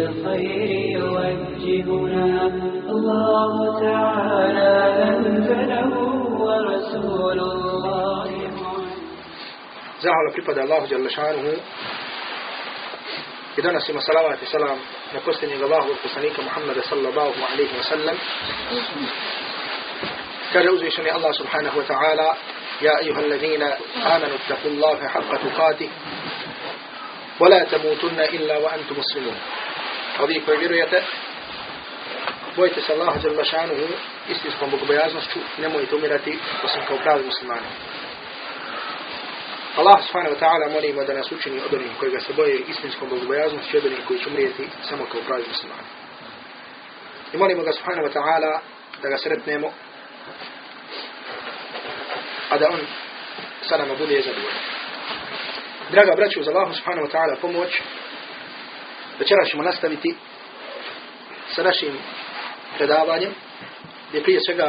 الخير يوجهنا الله تعالى أنزله ورسول الله Zahvala pripada Allahu Đalešanuhu i danas ima salavat i salam na posljednjeg Allahovog poslanika Muhammada sallallahu alaihi wa sallam. Kaže uzvišeni Allah subhanahu wa ta'ala alladhina amanu ittaqu Allaha haqqa tuqatih wa la tamutunna illa wa antum muslimun. A vi koji vjerujete bojite se Allaha Đalešanuhu istinskom bogobojaznošću nemojte umirati osim kao pravi muslimani. Allah subhanahu wa ta'ala molimo da nas učini od onih koji ga se boje istinskom bogobojaznošću i od onih koji će umrijeti samo kao pravi muslimani. I molimo ga subhanahu wa ta'ala da ga sretnemo, a da on sa nama bude zadovoljan. Draga braću, uz Allahu subhanahu wa ta'ala pomoć, večera ćemo nastaviti sa našim predavanjem, gdje prije svega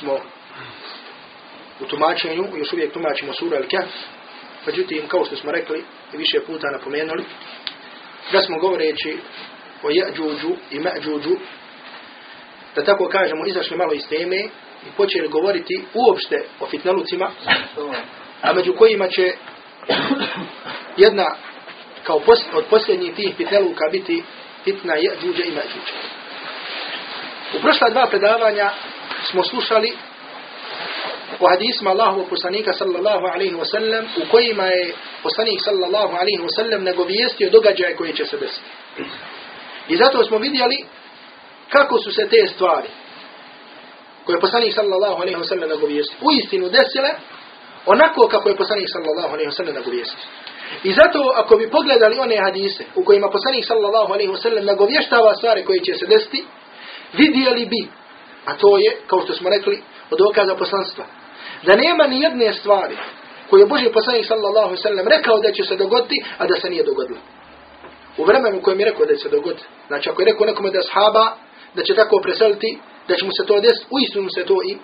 smo u tumačenju, još uvijek tumačimo sura Al-Kahf, međutim, kao što smo rekli i više puta napomenuli, da smo govoreći o Ja'đuđu i Ma'đuđu, da tako kažemo, izašli malo iz teme i počeli govoriti uopšte o fitnalucima, a među kojima će jedna kao pos, od posljednjih tih fitnaluka biti fitna Ja'đuđa i Ma'đuđa. U prošla dva predavanja smo slušali u hadisma Allahovog poslanika sallallahu alaihi wa sallam u kojima je poslanik sallallahu alaihi wa sallam nagovijestio događaje koje će se desiti. I zato smo vidjeli kako su se te stvari koje je poslanik sallallahu alaihi wa sallam nagovijestio u istinu desile onako kako je poslanik sallallahu alaihi wa sallam nagovijestio. I zato ako bi pogledali one hadise u kojima poslanik sallallahu alaihi wa sallam nagovještava stvari koje će se desiti, vidjeli bi, a to je, kao što smo rekli, od dokaza poslanstva, da nema ni jedne stvari koje je Boži poslanik sallallahu alaihi rekao da će se dogoditi, a da se nije dogodilo. U vremenu kojem je rekao da će se dogoditi. Znači ako je rekao nekome da shaba, da će tako preseliti, da će mu se to desiti, u istinu se to i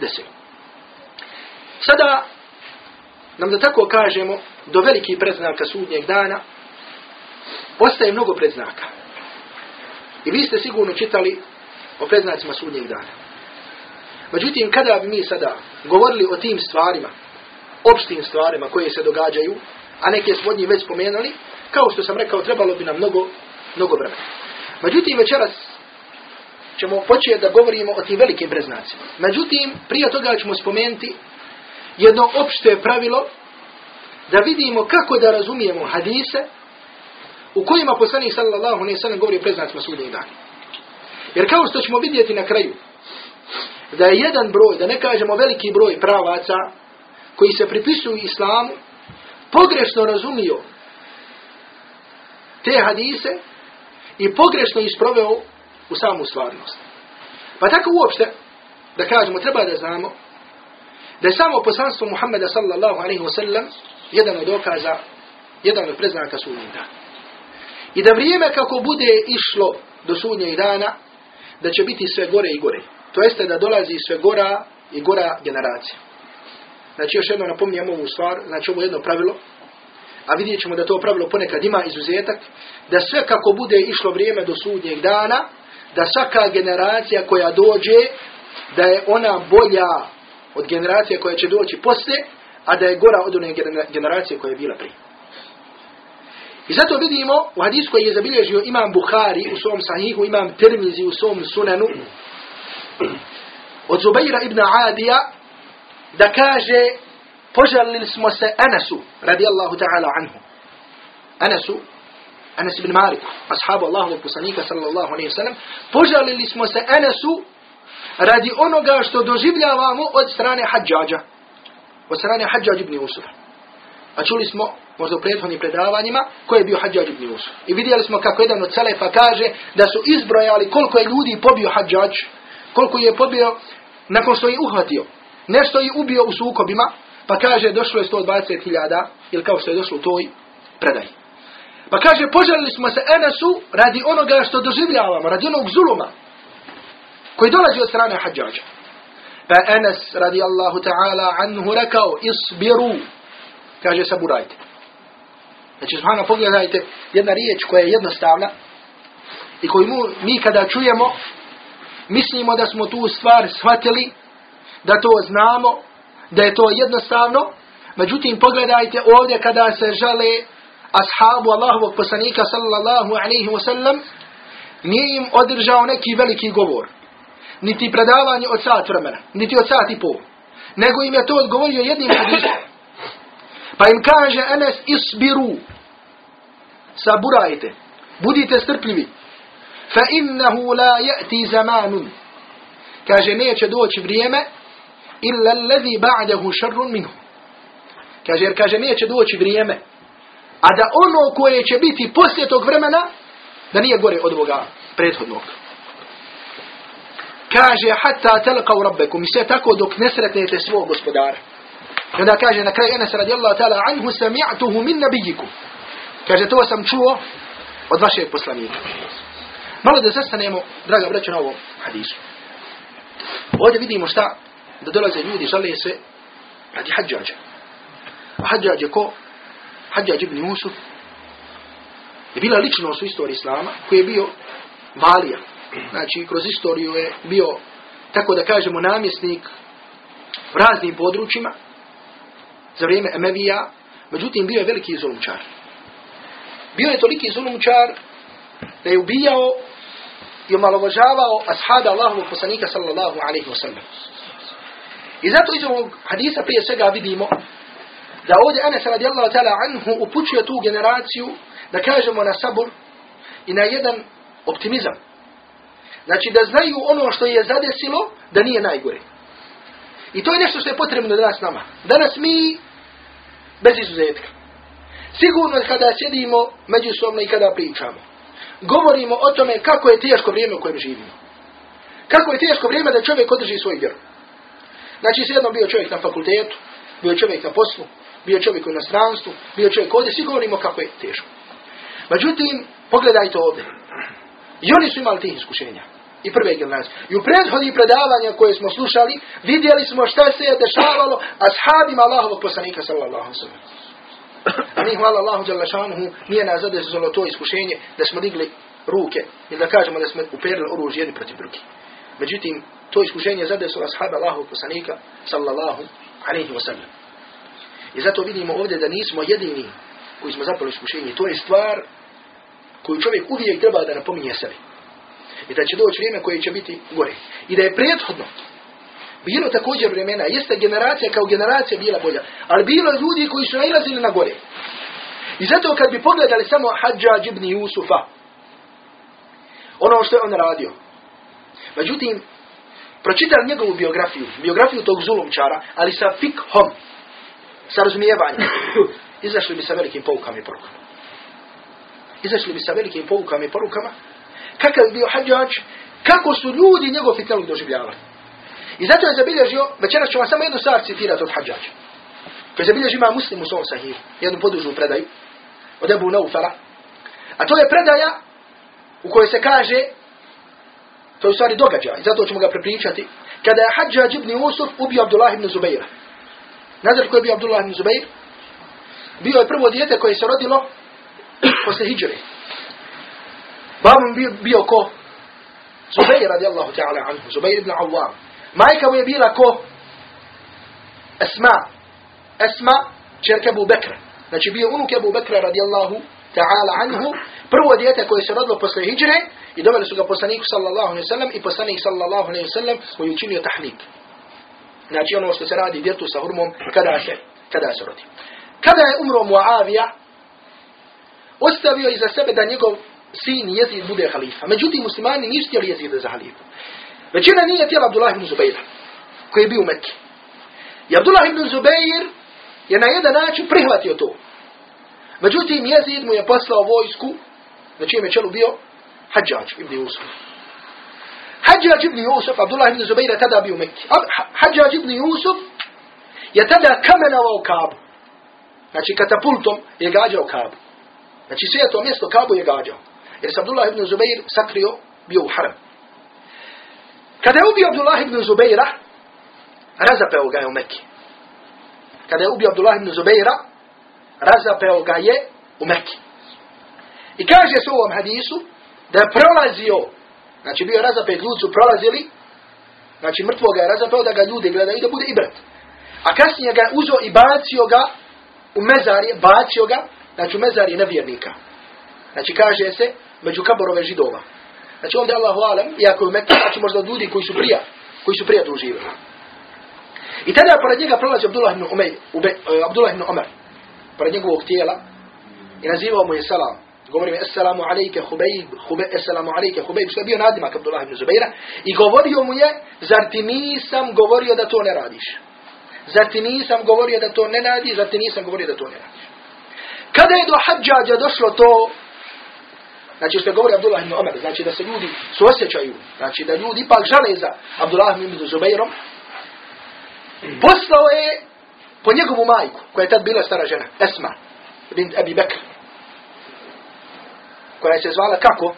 desilo. Sada, nam da tako kažemo, do velikih predznaka sudnjeg dana, ostaje mnogo predznaka. I vi ste sigurno čitali o predznacima sudnjeg dana. Međutim, kada bi mi sada govorili o tim stvarima, opštim stvarima koje se događaju, a neke smo od njih već spomenuli, kao što sam rekao, trebalo bi nam mnogo, mnogo vremena. Međutim, večeras ćemo početi da govorimo o tim velikim preznacima. Međutim, prije toga ćemo spomenuti jedno opšte pravilo da vidimo kako da razumijemo hadise u kojima poslanik sallallahu alejhi ve sellem govori o preznacima sudnjeg dana. Jer kao što ćemo vidjeti na kraju, da je jedan broj, da ne kažemo veliki broj pravaca koji se pripisuju islamu, pogrešno razumio te hadise i pogrešno isproveo u samu stvarnost. Pa tako uopšte, da kažemo, treba da znamo da je samo poslanstvo Muhammeda sallallahu alaihi wa sallam jedan od dokaza, jedan od preznaka sudnjeg dana. I da vrijeme kako bude išlo do sudnjeg dana, da će biti sve gore i gore. To jeste da dolazi sve gora i gora generacija. Znači još jedno napominjem ovu stvar, znači ovo jedno pravilo, a vidjet ćemo da to pravilo ponekad ima izuzetak, da sve kako bude išlo vrijeme do sudnjeg dana, da svaka generacija koja dođe, da je ona bolja od generacije koja će doći poslije, a da je gora od one generacije koja je bila prije. I zato vidimo u hadisu koji je zabilježio imam Bukhari u svom sahihu, imam Tirmizi u svom sunanu, od Zubaira ibn Adija, da kaže, požalili smo se Anasu, radijallahu ta'ala anhu. Anasu, Anas ibn Malik, ashabu Allahovog poslanika, sallallahu alaihi sallam, požalili smo se Anasu radi onoga što doživljavamo od strane hađađa. Od strane hađađa ibn Usufa. A čuli smo, možda u prethodnim predavanjima, ko je bio hađađ ibn Usuf. I vidjeli smo kako jedan od Selefa kaže da su izbrojali koliko je ljudi pobio hađađ, koliko je pobio nakon što je uhvatio, nešto je ubio u sukobima, pa kaže došlo je 120.000, ili kao što je došlo u toj predaji. Pa kaže, poželili smo se Enesu radi onoga što doživljavamo, radi onog zuluma koji dolazi od strane hađađa. Pa Enes radi Allahu ta'ala anhu rekao, isbiru, kaže saburajte. Znači, subhano, pogledajte jedna riječ koja je jednostavna i koju mi kada čujemo, mislimo da smo tu stvar shvatili, da to znamo, da je to jednostavno. Međutim, pogledajte ovdje kada se žale ashabu Allahovog poslanika sallallahu alaihi wa sallam, nije im održao neki veliki govor. Niti predavanje od sat vremena, niti od sat i pol. Nego im je to odgovorio jednim hadisom. Pa im kaže Enes isbiru. Saburajte. Budite strpljivi. Fa innahu la ya'ti zamanun. Kaže neće doći vrijeme illa allazi ba'dahu sharrun minhu. Kaže jer kaže neće doći vrijeme. A da ono koje će biti poslije tog vremena da nije gore od ovoga prethodnog. Kaže hatta telqaw rabbakum sve tako dok ne sretnete svog gospodara. I onda kaže na kraju Enes radijallahu ta'ala anhu sami'tuhu min nabijikum. Kaže to sam čuo od vašeg poslanika. Malo da zastanemo, draga braća, na ovom hadisu. Ovdje vidimo šta da dolaze ljudi, žale se radi hađađa. A hađađ ko? Hađađ ibn Yusuf je bila ličnost u istoriji Islama koji je bio valija. Znači, kroz istoriju je bio, tako da kažemo, namjesnik u raznim područjima za vrijeme Emevija, međutim bio je veliki zulumčar. Bio je toliki zulumčar da je ubijao i omalovažavao ashada Allahovog poslanika sallallahu alaihi wa sallam. I zato iz ovog hadisa prije svega vidimo da ovdje Anas radijallahu ta'ala anhu upućuje tu generaciju da kažemo na sabor i na jedan optimizam. Znači da znaju ono što je zadesilo da nije najgore. I to je nešto što je potrebno danas nama. Danas mi bez izuzetka. Sigurno kada sjedimo međusobno i kada pričamo. Govorimo o tome kako je teško vrijeme u kojem živimo. Kako je teško vrijeme da čovjek održi svoj vjeru. Znači, sjedno bio čovjek na fakultetu, bio čovjek na poslu, bio čovjek u inostranstvu, bio čovjek ovdje, svi govorimo kako je teško. Međutim, pogledajte ovdje. I oni su imali tih iskušenja. I prve generacije. I u prethodnih predavanja koje smo slušali, vidjeli smo šta se je dešavalo ashabima Allahovog poslanika sallallahu sallam. A mi hvala Allahu Đalešanuhu nije nas zadesilo to iskušenje da smo digli ruke ili da kažemo da smo uperili oružje jedni protiv drugih. Međutim, to iskušenje zadesilo ashaba Allahu poslanika sallallahu alaihi wa sallam. I zato vidimo ovdje da nismo jedini koji smo zapali iskušenje. To je stvar koju čovjek uvijek treba da napominje sebi. I da će doći vrijeme koje će biti gore. I da je prethodno bilo također vremena, jeste generacija kao generacija bila bolja, ali bilo ljudi koji su nailazili na gore. I zato kad bi pogledali samo Hadžađ ibn Jusufa, ono što je on radio. Međutim, pročitali njegovu biografiju, biografiju tog zulumčara, ali sa fikhom, sa razumijevanjem, izašli bi sa velikim poukama i porukama. Izašli bi sa velikim poukama i porukama, kakav je bio hađač, kako su ljudi njegov fitnelog doživljavali. I zato je zabilježio, večeras ću vam samo jednu stvar citirati od hađača. Koji zabilježi ima muslim u svom sahih, jednu podužu predaju, od Ebu Naufala. A to je predaja u kojoj se kaže, to je u stvari događaj, zato ćemo ga prepričati, kada je Hadžađ ibn Usuf ubio Abdullah ibn Zubeira. Znate ko je bio Abdullah ibn Zubeir? Bio je prvo dijete koje se rodilo posle hijđre. Babom bio, bio ko? Zubeir radijallahu ta'ala anhu, Zubeir ibn Awam. Majka mu je bila ko? Esma. Esma, čerka Abu Bekra. Znači bio unuk Abu Bekra radijallahu ta'ala anhu. Prvo dijete koje se rodilo posle hijđre i doveli su ga poslaniku sallallahu alaihi sallam i poslanik sallallahu alaihi sallam koji učinio tahnik. Znači ono što se radi djetu sa hurmom kada se, kada se rodi. Kada je umro Muavija, ostavio iza sebe da njegov sin Jezid bude halifa. Međutim, muslimani nisu htjeli Jezida za halifu. Većina nije htjela Abdullah ibn Zubeira, koji je bio u Mekke. I Abdullah ibn Zubeir je na jedan način prihvatio to. Međutim, Jezid mu je poslao vojsku, na čijem je čelu bio Hadžač ibn Yusuf. Hadžađ ibn Jusuf, Abdullah ibn Zubair je tada bio u Mekki. Hadžađ ibn Jusuf je tada kamenovao Kabu. Znači katapultom je gađao Kabu. Znači sve to mjesto Kabu je gađao. Jer se Abdullah ibn Zubair sakrio, bio u haram. Kada je ubio Abdullah ibn Zubaira, razapeo ga je u Mekki. Kada je ubio Abdullah ibn Zubaira, razapeo ga je u Mekki. I kaže se u ovom hadisu da je prolazio, znači bio razapet, ljudi su prolazili, znači mrtvo ga je razapeo da ga ljudi gledaju da bude ibrat. A kasnije ga je uzo i bacio ga u mezarje, bacio ga, znači u mezarje nevjernika. Znači kaže se među kaborove židova. Znači ovdje Allahu alam, iako je Mekke, znači možda ljudi koji su prija, koji su prija tu. I tada pored njega prolazi Abdullah ibn, Umej, Ube, uh, Abdullah ibn Umar, pored njegovog tijela, i nazivao mu je salam. Govori mi, assalamu alejke Hubejb, hube, assalamu alejke Hubejb, što je bio nadimak Abdullah ibn Zubeira, i govorio mu je, zar ti nisam govorio da to ne radiš? Zar ti nisam govorio da to ne radiš? Zar ti nisam govorio da to ne radiš? Kada je do hađađa došlo to, Znači što govori Abdullah ibn Omer, znači da se ljudi suosjećaju, znači da ljudi ipak žale za Abdullah ibn Zubairom, poslao je po njegovu majku, koja je tad bila stara žena, Esma, bint Abi Bekr, koja se zvala kako?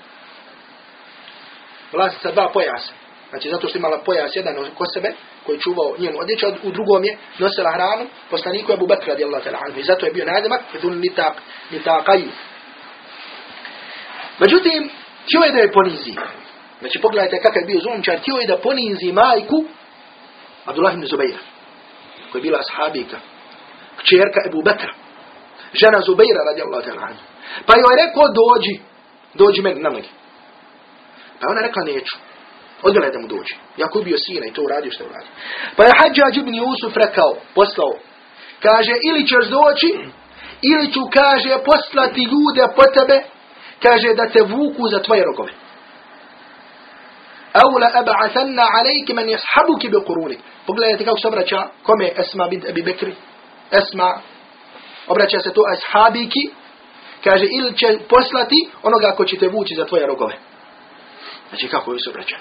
Vlasnica dva pojasa. Znači zato što imala pojas jedan ko sebe, koji je čuvao njenu odjeću, u drugom je nosila hranu, poslaniku Abu Bekr radijallahu ta'ala anhu. I zato je bio nadimak, bedun nitaq, nitaqaju. Međutim, htio je da je ponizi. Znači pogledajte kakav je bio zulumčar, htio je da ponizi majku Abdullah ibn Zubaira, koja je bila ashabika, kćerka Ebu Bekra, žena Zubaira radijallahu ta'ala anhu. Pa joj je rekao dođi, dođi meni na nogi. Pa ona rekla neću. Odvela je da mu dođe. Jako bio sina i to uradio što je uradio. Pa je Hadžađ ibn Jusuf rekao, poslao, kaže ili ćeš doći, ili ću, kaže, poslati ljude po tebe, kaže da te vuku za tvoje rogove. Aula ab'athanna alayki man yashabuki bi qurunik. Pogledajte kako se obraća kome Esma bint Abi Bekri. Esma obraća se to ashabiki. Kaže ili će poslati onoga ko će te vući za tvoje rogove. Znači kako se obraća.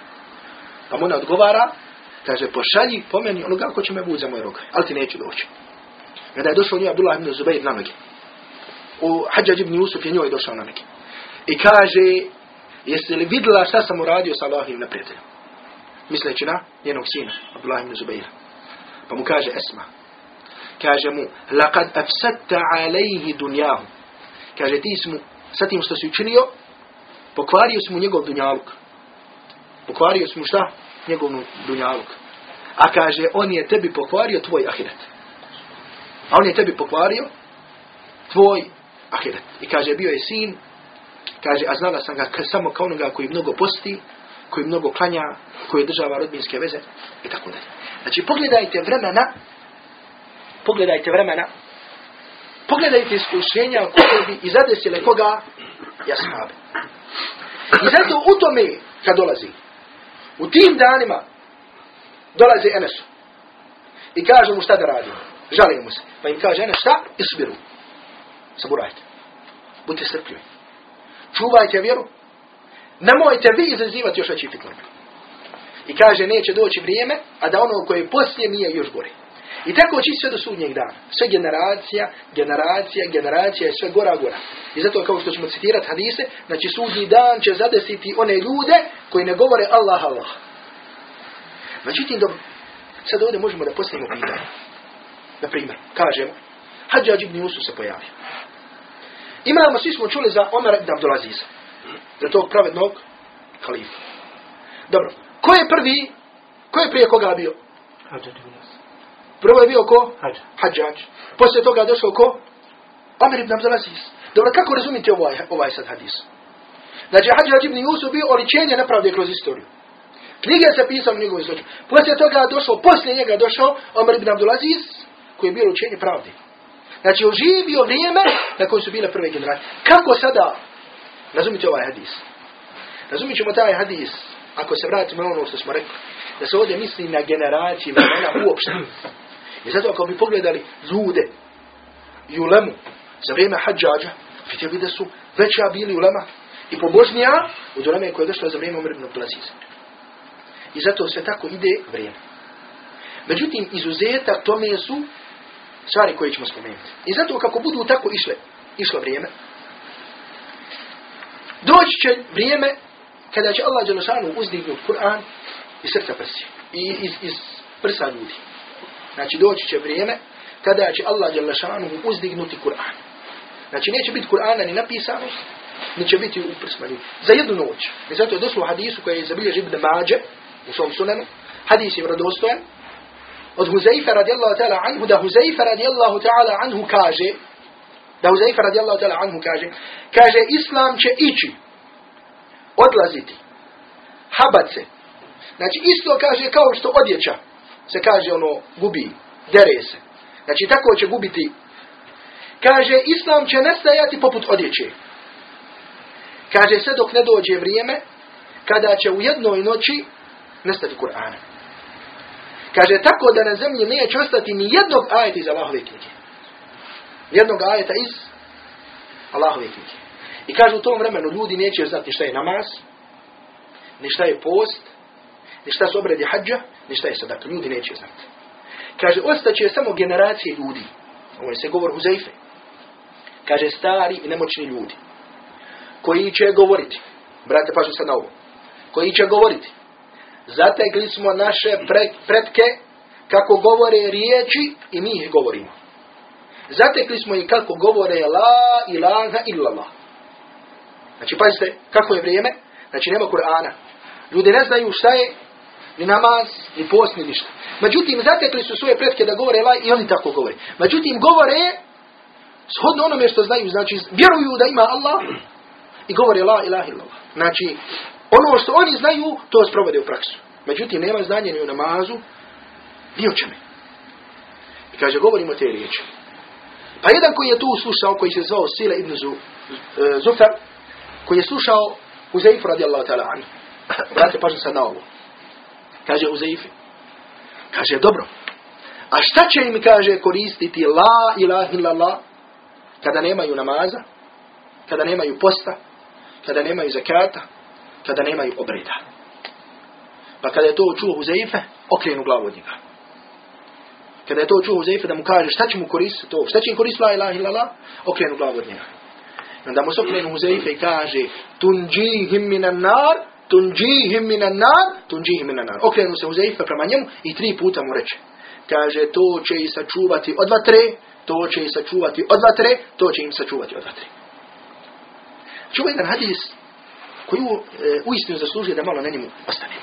Pa mu ne odgovara, kaže pošalji po meni onoga ko će me vući za moje rogove. Ali ti neću doći. Kada je došao njoj Abdullah ibn Zubair na noge. U Hadžađ ibn Yusuf je njoj došao na noge. I kaže, jesi li vidjela šta sam uradio sa Allahovim neprijateljem? Misleći na njenog sina, Abdullah ibn Zubaira. Pa mu kaže Esma. Kaže mu, laqad afsadta alejhi dunjahu. Kaže, ti smo, sa tim što si učinio, pokvario smo njegov dunjaluk. Pokvario smo šta? Njegov dunjaluk. A kaže, on je tebi pokvario tvoj ahiret. A on je tebi pokvario tvoj ahiret. I kaže, bio je sin Kaže, a znala sam ga samo kao onoga koji mnogo posti, koji mnogo klanja, koji država rodbinske veze i tako dalje. Znači, pogledajte vremena, pogledajte vremena, pogledajte iskušenja koje bi i zadesile koga? Jashabe. I zato u tome, kad dolazi, u tim danima, dolazi Enesu. I kaže mu šta da radi. Žali mu se. Pa im kaže Enes šta? Isbiru. Saburajte. Budite strpljivi čuvajte vjeru, nemojte vi izazivati još veći fitnat. I kaže, neće doći vrijeme, a da ono koje poslije nije još gore. I tako će sve do sudnjeg dana. Sve generacija, generacija, generacija je sve gora, gora. I zato kao što ćemo citirati hadise, znači sudnji dan će zadesiti one ljude koji ne govore Allah, Allah. Međutim, dobro, sad ovdje možemo da postavimo pitanje. Na primjer, kažemo, Hadžađ ibn se pojavio. Imamo, svi smo čuli za Omer ibn Abdulaziza. Za tog pravednog halifa. Dobro. Ko je prvi? Ko je prije koga bio? Prvo je bio ko? Hadžađ. Poslije toga došao ko? Omer ibn Abdulaziz. Dobro, kako razumite ovaj, ovaj sad hadis? Znači, Hadžađ ibn Yusuf bio oličenje nepravde kroz istoriju. Knjige se pisao u njegovoj slučaju. Poslije toga došao, poslije njega došao Omer ibn Abdulaziz, koji je bio učenje pravde. Znači, oživio vrijeme na koje su bile prve generacije. Kako sada, razumite ovaj hadis? Razumit ćemo taj hadis, ako se vratimo ono što smo rekli, da se ovdje misli na generaciji vremena uopšte. I zato ako bi pogledali ljude i ulemu za vrijeme hađađa, vidjeli da su veća bili ulema i pobožnija od uleme koje je došla za vrijeme Umar ibn Abdulaziza. I zato sve tako ide vrijeme. Međutim, izuzetak tome su stvari koje ćemo spomenuti. I zato kako budu tako išle, išlo vrijeme, doći će vrijeme kada će Allah Đelešanu uzdignuti Kur'an iz srca prsi. I iz, iz prsa ljudi. Znači doći će vrijeme kada će Allah Đelešanu uzdignuti Kur'an. Znači neće biti Kur'ana ni napisano, ni će biti u prsma ljudi. Za jednu noć. I zato je došlo u hadisu koji je zabilježi Ibn Mađe u svom sunanu. Hadis je vradostojan. Od Huzaifa radijallahu ta'ala anhu, da Huzaifa radijallahu ta'ala anhu kaže, da Huzaifa radijallahu ta'ala anhu kaže, kaže, Islam će ići, odlaziti, habat se. Znači, isto kaže kao što odjeća se kaže ono, gubi, dere se. Znači, tako će gubiti. Kaže, Islam će nestajati poput odjeće. Kaže, sve dok ne dođe vrijeme, kada će u jednoj noći nestati Kur'ana. Kaže, tako da na zemlji neće ostati ni jednog ajeta iz Allahove knjige. Jednog ajeta iz Allahove knjige. I kaže, u tom vremenu ljudi neće znati šta je namaz, ni šta je post, ni šta su obredi hađa, ni šta je sadaka. Ljudi neće znati. Kaže, ostaće samo generacije ljudi. Ovo je se govor Huzeife. Kaže, stari i nemoćni ljudi. Koji će govoriti. Brate, pažu sad na ovo. Koji će govoriti. Zategli smo naše pretke kako govore riječi i mi ih govorimo. Zatekli smo i kako govore la ilaha illallah. Znači, pazite, kako je vrijeme? Znači, nema Kur'ana. Ljudi ne znaju šta je ni namaz, ni post, ni ništa. Međutim, zatekli su svoje pretke da govore la i oni tako govore. Međutim, govore shodno onome što znaju. Znači, vjeruju da ima Allah i govore la ilaha illallah. Znači, ono što oni znaju, to sprovode u praksu. Međutim, nema znanja ni u namazu, ni o čeme. I kaže, govorimo te riječi. Pa jedan koji je tu slušao, koji se zvao Sila ibn Zufar, koji je slušao Uzeifu radijallahu ta'ala anhu. Brate, pažno sad na ovo. Kaže Uzeifi. Kaže, dobro. A šta će im, kaže, koristiti la ilaha illallah kada nemaju namaza, kada nemaju posta, kada nemaju zakata, kada nemaju obreda. Pa kada je to čuo Huzeife, okrenu glavu od njega. Kada je to čuo Huzeife da mu kaže šta će mu koristiti to, šta će im koristiti la ilaha illallah, okrenu glavu od njega. Onda mu se okrenu Huzeife i kaže tunđihim minan nar, tunđihim minan nar, tunđihim minan nar. Okrenu se Huzeife prema njemu i tri puta mu reče. Kaže to će i sačuvati od vatre, to će i sačuvati od vatre, to će im sačuvati od vatre. Čuvaj jedan hadis koji u, e, uistinu zaslužuje da malo na njemu ostane.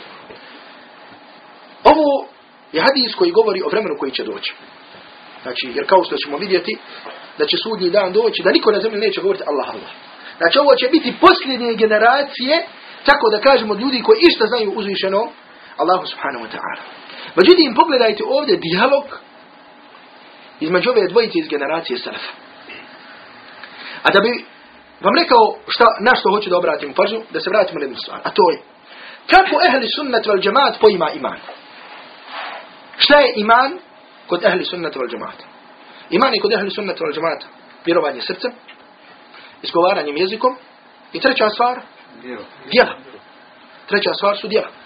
Ovo je hadis koji govori o vremenu koji će doći. Znači, jer kao što ćemo vidjeti, da će sudnji dan doći, da niko na zemlji neće govoriti Allah, Allah. Znači, ovo će biti posljednje generacije, tako da kažemo od ljudi koji išta znaju uzvišeno, Allahu subhanahu wa ta'ala. Međutim, pogledajte ovdje dijalog između ove dvojice iz generacije Salafa. A da bi vam rekao šta, na što hoću da obratim pažnju, da se vratimo na jednu stvar. A to je, kako ehli sunnet vel džemaat poima iman? Šta je iman kod ehli sunnet vel džemaat? Iman je kod ehli sunnet vel džemaat vjerovanje srcem, izgovaranjem jezikom i treća stvar, djela. Treća stvar su djela.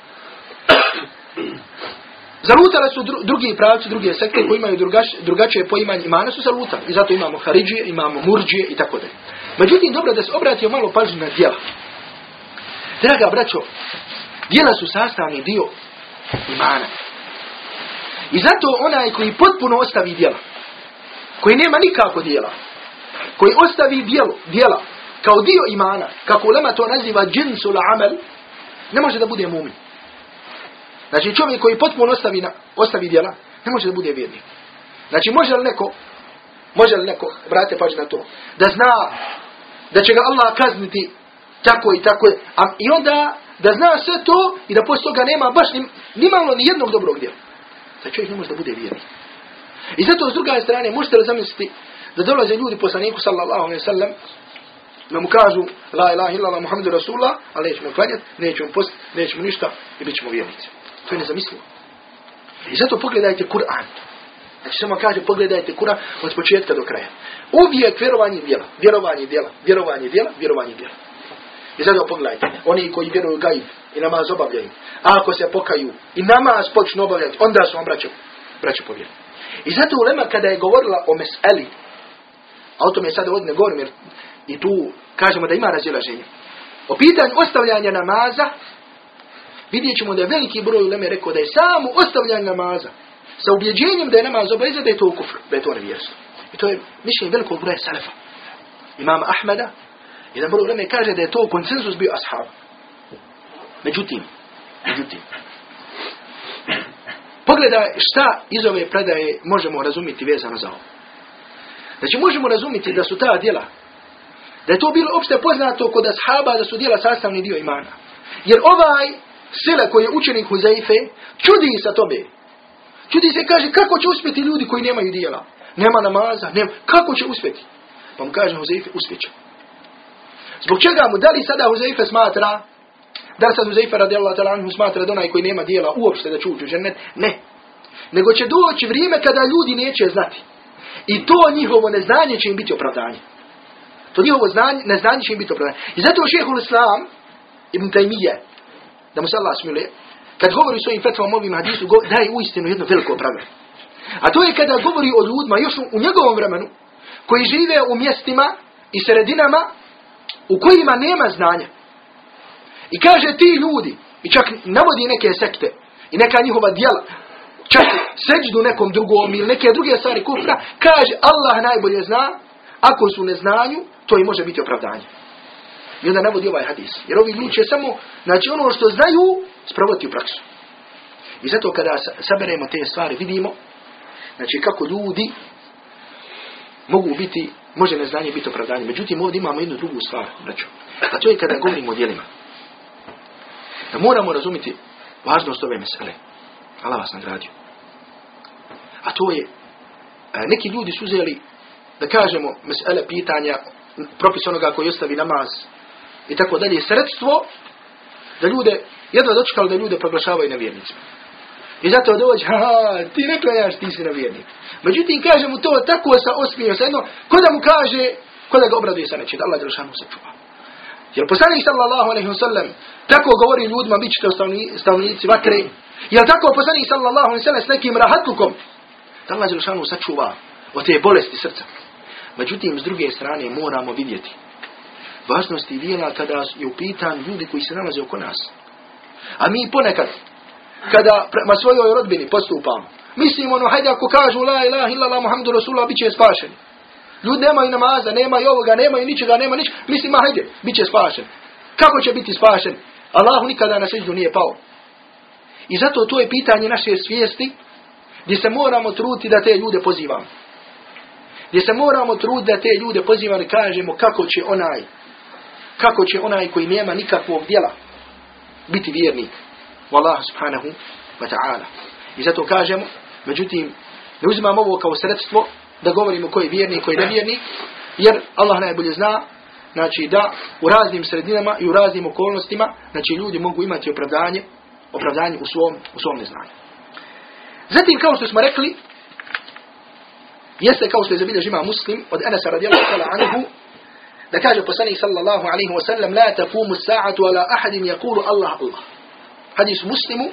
Zalutale su dru, drugi pravci, druge sekte koji imaju drugač, drugačije poimanje imana su zalutali. I zato imamo Haridžije, imamo Murđije i tako dalje. Međutim, dobro da se obratio malo pažnju na djela. Draga braćo, djela su sastavni dio imana. I zato onaj koji potpuno ostavi djela, koji nema nikako djela, koji ostavi djelo, djela kao dio imana, kako ulema to naziva džinsul amel, ne može da bude mumin. Znači čovjek koji potpuno ostavi, na, ostavi djela, ne može da bude vjernik. Znači može li neko, može li neko, brate pađi na to, da zna da će ga Allah kazniti tako i tako, a i onda da zna sve to i da poslije toga nema baš ni, malo ni jednog dobrog djela. Da čovjek ne može da bude vjernik. I zato s druge strane možete li zamisliti da dolaze ljudi poslaniku sallallahu alaihi sallam da mu kažu la ilaha illallah muhammedu rasulullah, ali nećemo klanjati, nećemo post, nećemo ništa i bit ćemo vjernici. To je nezamislivo. I zato pogledajte Kur'an. Znači samo kaže pogledajte Kur'an od početka do kraja. Uvijek vjerovanje djela, vjerovanje djela, vjerovanje djela, vjerovanje djela. I zato pogledajte, oni koji vjeruju gaib i namaz obavljaju, a ako se pokaju i namaz počnu obavljati, onda su vam braćo, braćo povjerni. I zato Ulema kada je govorila o meseli, a o tome sada ovdje ne govorim, jer i tu kažemo da ima razilaženje. O pitanju ostavljanja namaza, vidjet ćemo da je veliki broj Uleme rekao da je samo ostavljanje namaza sa ubjeđenjem da je namaz obaveza, da je to u kufru, da je to nevjerstvo. I to je mišljenje velikog broja selefa. Imama Ahmeda, jedan broj Uleme kaže da je to konsenzus bio ashab. Međutim, međutim, pogledaj šta iz ove predaje možemo razumjeti vezano za ovo. Znači možemo razumjeti da su ta djela, da je to bilo opšte poznato kod ashaba da su djela sastavni dio imana. Jer ovaj sila koji je učenik Huzaife, čudi sa tobe. Čudi se kaže kako će uspjeti ljudi koji nemaju djela. Nema namaza, nema. Kako će uspjeti? Pa mu kaže Huzaife, uspjeće. Zbog čega mu, da li sada Huzaife smatra, da li sad Huzaife radijallahu ta'ala smatra da onaj koji nema djela uopšte da će u džennet? Ne. Nego će doći vrijeme kada ljudi neće znati. I to njihovo neznanje će im biti opravdanje. To njihovo znanje, neznanje će im biti opravdanje. I zato šehhul Islam, Ibn Taymiyyah, da mu se Allah smiluje, kad govori svojim fetvom ovim hadisu, daje uistinu jedno veliko opravdanje. A to je kada govori o ljudima, još u njegovom vremenu, koji žive u mjestima i sredinama u kojima nema znanja. I kaže ti ljudi, i čak navodi neke sekte i neka njihova djela, čak seđdu nekom drugom ili neke druge stvari kufra, kaže Allah najbolje zna, ako su neznanju, to i može biti opravdanje. I onda navodi ovaj hadis. Jer ovi ljudi će samo, znači ono što znaju, sprovoditi u praksu. I zato kada saberemo te stvari, vidimo, znači kako ljudi mogu biti, može neznanje biti opravdanje. Međutim, ovdje imamo jednu drugu stvar, braću. A to je kada govorimo o djelima. Da moramo razumjeti važnost ove mesele. Allah vas nagradio. A to je, neki ljudi su uzeli, da kažemo, mesele pitanja, propis onoga koji ostavi namaz i tako dalje, sredstvo da ljude, jedva dočekali da ljude proglašavaju nevjernicima. I zato dođe, ha, ti ne klanjaš, ti si nevjernik. Međutim, kaže mu to tako sa osmijem, sa jedno, ko da mu kaže, ko da ga obraduje sa nečim, da Allah Đelšanu se čuva. Jer poslanik sallallahu alaihi wa sallam tako govori ljudima, bit ćete stavnici vatre. Jer tako poslanik sallallahu alaihi wa sallam s nekim rahatlukom, da Allah Đelšanu sačuva od te bolesti srca. Međutim, s druge strane moramo vidjeti važnosti dijela kada je u pitanju ljudi koji se nalaze oko nas. A mi ponekad, kada prema svojoj rodbini postupamo, mislimo ono, hajde ako kažu la ilaha illallah muhamdu rasulullah, bit će spašeni. Ljudi nemaju namaza, nemaju ovoga, nemaju ničega, nema ničega. Mislim, hajde, bit će spašen. Kako će biti spašen? Allahu nikada na seždu nije pao. I zato to je pitanje naše svijesti, gdje se moramo truti da te ljude pozivamo. Gdje se moramo truditi da te ljude pozivamo i kažemo kako će onaj, kako će onaj koji nema nikakvog djela biti vjernik. Wallahu subhanahu wa ta'ala. I zato kažemo, međutim, ne uzimamo ovo kao sredstvo da govorimo koji je vjernik, koji je nevjernik, jer Allah najbolje zna, znači da u raznim sredinama i u raznim okolnostima, znači ljudi mogu imati opravdanje, opravdanje u svom, u svom neznanju. Zatim, kao što smo rekli, jeste kao što je zabilježi ima muslim od Anasa radijallahu anhu, da kaže poslanik sallallahu alaihi wa sallam, la takumu sa'atu ala ahadin yakulu Allah Allah. Hadis muslimu,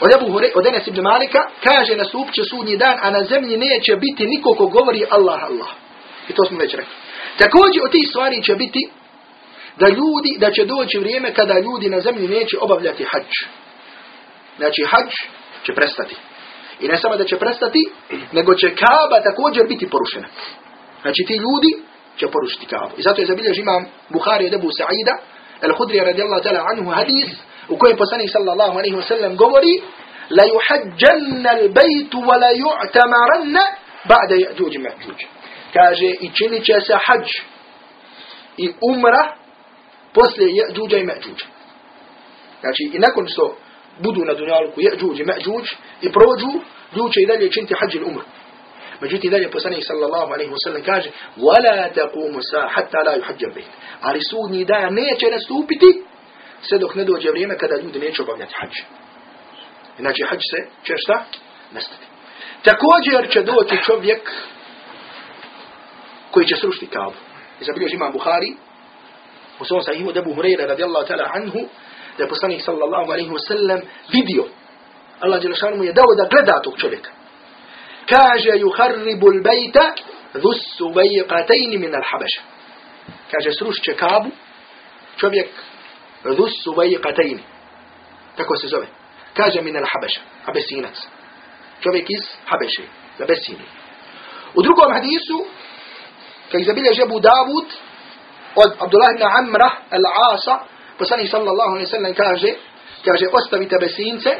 od Ebu Hure, od Enes ibn Malika, kaže na stupće sudnji dan, a na zemlji neće biti niko ko govori Allah Allah. I to smo već rekli. Također od tih stvari će biti da ljudi, da će doći vrijeme kada ljudi na zemlji neće obavljati hađ. Znači hađ će prestati. I ne samo da će prestati, nego će Kaaba također biti porušena. Znači ti ljudi će porušiti Kaabu. I zato je zabiljež imam Bukhari od Ebu Sa'ida, al-Hudri radijallahu ta'ala anhu hadis, u kojem poslanik sallallahu alaihi wa sallam govori, la yuhajjanna al-baytu wa la yu'tamaranna ba'da ya'juj ma'juj. Kaže, i činit će se hađ i umra poslije Ya'juđa i Ma'juđa. Znači, i nakon što budu na dunjalku Ya'juđ i Ma'juđ i prođu, ljudi će i dalje činiti hađ i umru. Međutim, dalje poslanik sallallahu alaihi wa sallam kaže وَلَا تَقُومُ سَا حَتَّى لَا يُحَجَّ بَيْتِ Ali sudnji dan neće nastupiti sve dok ne dođe vrijeme kada ljudi neće obavljati hađ. Znači, hađ se će šta? Nestati. Također će doći čovjek koji će srušiti kavu. I zabilježi imam Buhari u svom sahihu debu Hureyre radijallahu ta'ala anhu, da je poslanik sallallahu alaihi wasallam vidio. Allah Đelešanu mu je dao da gleda tog čovjeka. كاج يخرب البيت ذو السبيقتين من الحبشة. كاج سروش كابو شبيك ذو السبيقتين. تكو سيزوه كاج من الحبشة. أبسينات شبيك إس حبشة. أبسيني ودركو محديثو كيزابيل يجيبو داود عبد الله بن عمرة العاصة. بساني صلى الله عليه وسلم كاجي. كاجي أستبي تبسينسة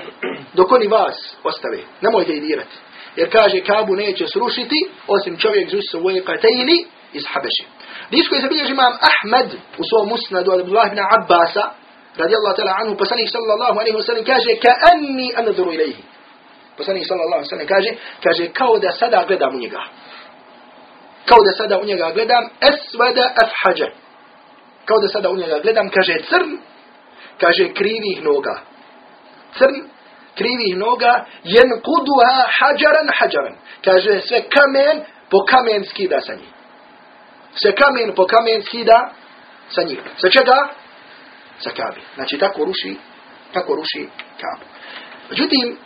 دوكوني باس أستبي. نمو يديرت دي Jer kaže, Kabu neće srušiti, osim čovjek zusu vajqatejni iz Habeše. Dis koji zabilježi imam Ahmed u svom musnadu od Abdullah ibn Abbasa, radijallahu ta'ala anhu, poslanik sallallahu alaihi wa sallam kaže, ka anni anaduru ilaihi. Poslanik sallallahu alaihi wa sallam kaže, kaže, kao da sada gledam u njega. Kao da sada u njega gledam, esvada afhađa. Kao da sada u njega gledam, kaže, crn, kaže, krivih noga. Crn, krivih noga, jen kuduha hađaran hađaran. Kaže, sve kamen po kamen skida sa njih. Sve kamen po kamen skida sa njih. Sa čega? Sa kabe. Znači, tako ruši, tako ruši kabu. Međutim,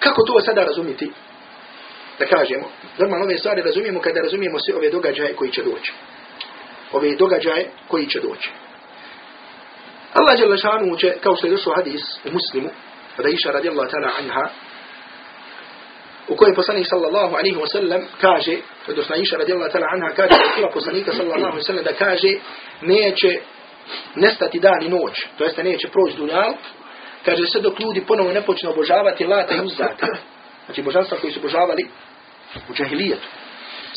kako to sada razumjeti? Da kažemo, normalno ove stvari razumijemo kada razumijemo sve ove događaje koji će doći. Ove događaje koji će doći. Allah je lešanu će, kao što je došlo hadis u muslimu, da iša radijallahu ta'ala anha, u kojem poslanik sallallahu alaihi wa sallam kaže, odnosno iša radijallahu ta'ala anha kaže, kila poslanika sallallahu alaihi wa sallam da kaže, neće nestati dan i noć, to jeste neće proći dunjal, kaže sve dok ljudi ponovo ne počne obožavati lata i uzdata. Znači božanstva koji su obožavali u džahilijetu.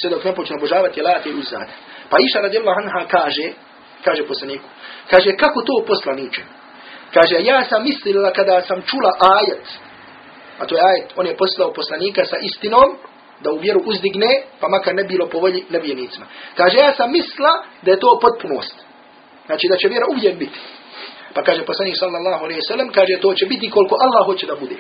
Sve dok ne počne obožavati lata i uzdata. Pa iša radijallahu anha kaže, kaže poslaniku, kaže kako to poslaniče? Kaže ja sam mislila kada sam čula ajet, a to je ajet, on je poslao poslanika sa istinom, da u vjeru uzdigne, pa makar ne bilo po volji nevijenicima. Kaže ja sam mislila da je to potpunost. Znači da će vjera uvijek biti. Pa kaže poslanik sallallahu alaihi sallam, kaže to će biti koliko Allah hoće da bude.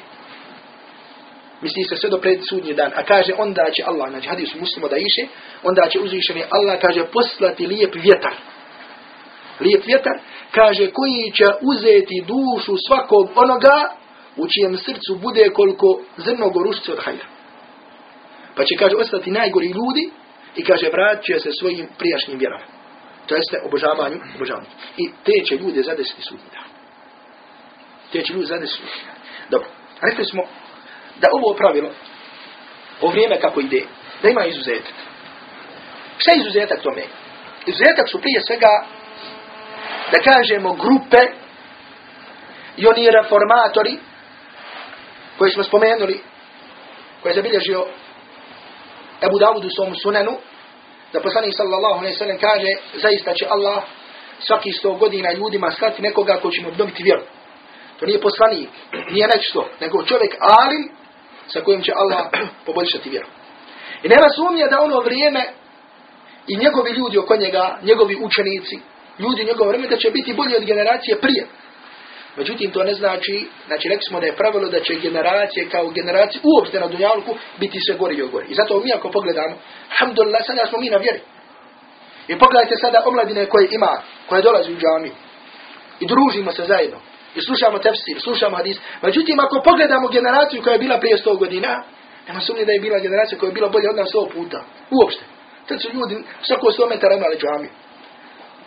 Misli se sve do pred sudnji dan. A kaže onda će Allah, znači hadis muslimo da iše, onda će uzvišeni Allah, kaže poslati lijep vjetar. Lijep vjetar, kaže koji će uzeti dušu svakog onoga u čijem srcu bude koliko zrno gorušce od hajra. Pa će, kaže, ostati najgori ljudi i kaže, vratit će se svojim prijašnjim vjerama. To jeste obožavanju, obožavanju. I te će ljude zadesiti sudnji dan. Te će ljude zadesiti sudnji dan. Dobro, rekli smo da ovo pravilo, o vrijeme kako ide, da ima izuzetak. Šta je izuzetak tome? Izuzetak su prije svega, da kažemo, grupe i oni reformatori koji smo spomenuli, koji je zabilježio Ebu Dawud svom sunanu, da poslanik sallallahu alaihi sallam kaže, zaista će Allah svaki sto godina ljudima slati nekoga ko će mu obnoviti vjeru. To nije poslanik, nije nešto, nego čovjek alim sa kojim će Allah poboljšati vjeru. I nema sumnje da ono vrijeme i njegovi ljudi oko njega, njegovi učenici, ljudi njegovo vrijeme, da će biti bolji od generacije prije. Međutim, to ne znači, znači rekli smo da je pravilo da će generacije kao generacije uopšte na Dunjalku biti sve gori i gori. I zato mi ako pogledamo, alhamdulillah, sada smo mi na vjeri. I pogledajte sada omladine koje ima, koje dolazi u džami. I družimo se zajedno. I slušamo tefsir, slušamo hadis. Međutim, ako pogledamo generaciju koja je bila prije 100 godina, nema sumnje da je bila generacija koja je bila bolja od nas 100 puta. Uopšte. Tad su ljudi svako 100 metara imali džami.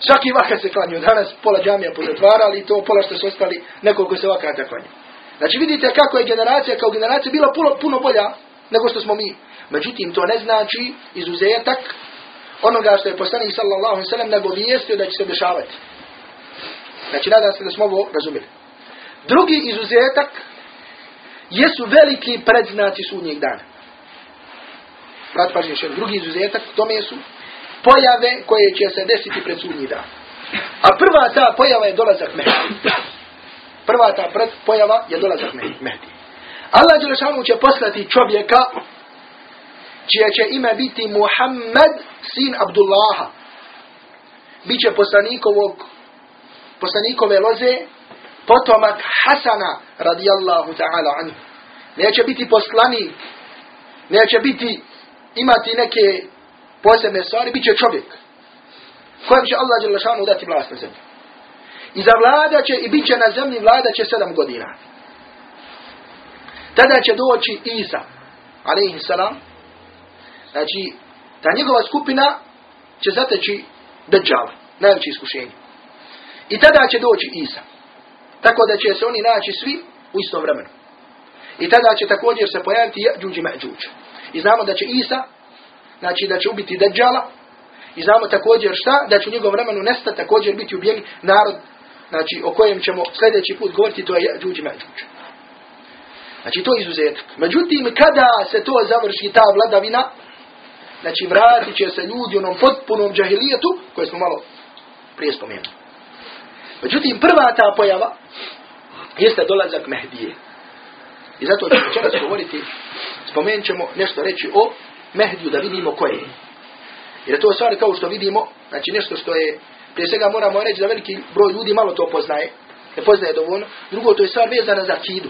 Svaki vakat se klanju. Danas pola džamija pozatvarali to pola što su ostali nekoliko se vakata klanju. Znači vidite kako je generacija kao generacija bila puno, puno bolja nego što smo mi. Međutim, to ne znači izuzetak onoga što je poslanik sallallahu alaihi sallam nagovijestio da će se dešavati. Znači, nadam se da smo ovo razumeli. Drugi izuzetak jesu veliki predznaci sudnjeg dana. Vrat pažnje. Drugi izuzetak tome su pojave koje će se desiti pred sudnji dan. A prva ta pojava je dolazak Mehdi. Prva ta pojava je dolazak Mehdi. Allah Đelešanu će poslati čovjeka čije će ime biti Muhammed sin Abdullaha. Biće poslanikovog, poslanikove loze, potomak Hasana radijallahu ta'ala anhu. Neće biti poslanik, neće biti imati neke posebne stvari, bit će čovjek kojem će Allah Đelešanu dati vlast na zemlji. I zavladat će i bit će na zemlji vladat će sedam godina. Tada će doći Isa, alaihi salam, znači, ta njegova skupina će zateći Dejjal, najveće iskušenje. I tada će doći Isa. Tako da će se oni naći svi u istom vremenu. I tada će također se pojaviti Jađuđ i Mađuđ. I znamo da će Isa, znači da će ubiti Dejjala, i znamo također šta, da će u njegovom vremenu nestati također biti ubijeni narod, znači o kojem ćemo sljedeći put govoriti, to je Jađuđ i. Znači to je izuzetak. Međutim, kada se to završi, ta vladavina, znači vratit će se ljudi onom potpunom džahilijetu, koje smo malo prije spomenuli. Međutim, prva ta pojava jeste dolazak Mehdije. I zato ćemo govoriti, spomenut ćemo nešto reći o Mehdiju da vidimo koje je. Jer je stvar kao što vidimo, znači nešto što je, prije svega moramo reći da veliki broj ljudi malo to poznaje, ne poznaje dovoljno. Drugo, to je stvar vezana za kidu.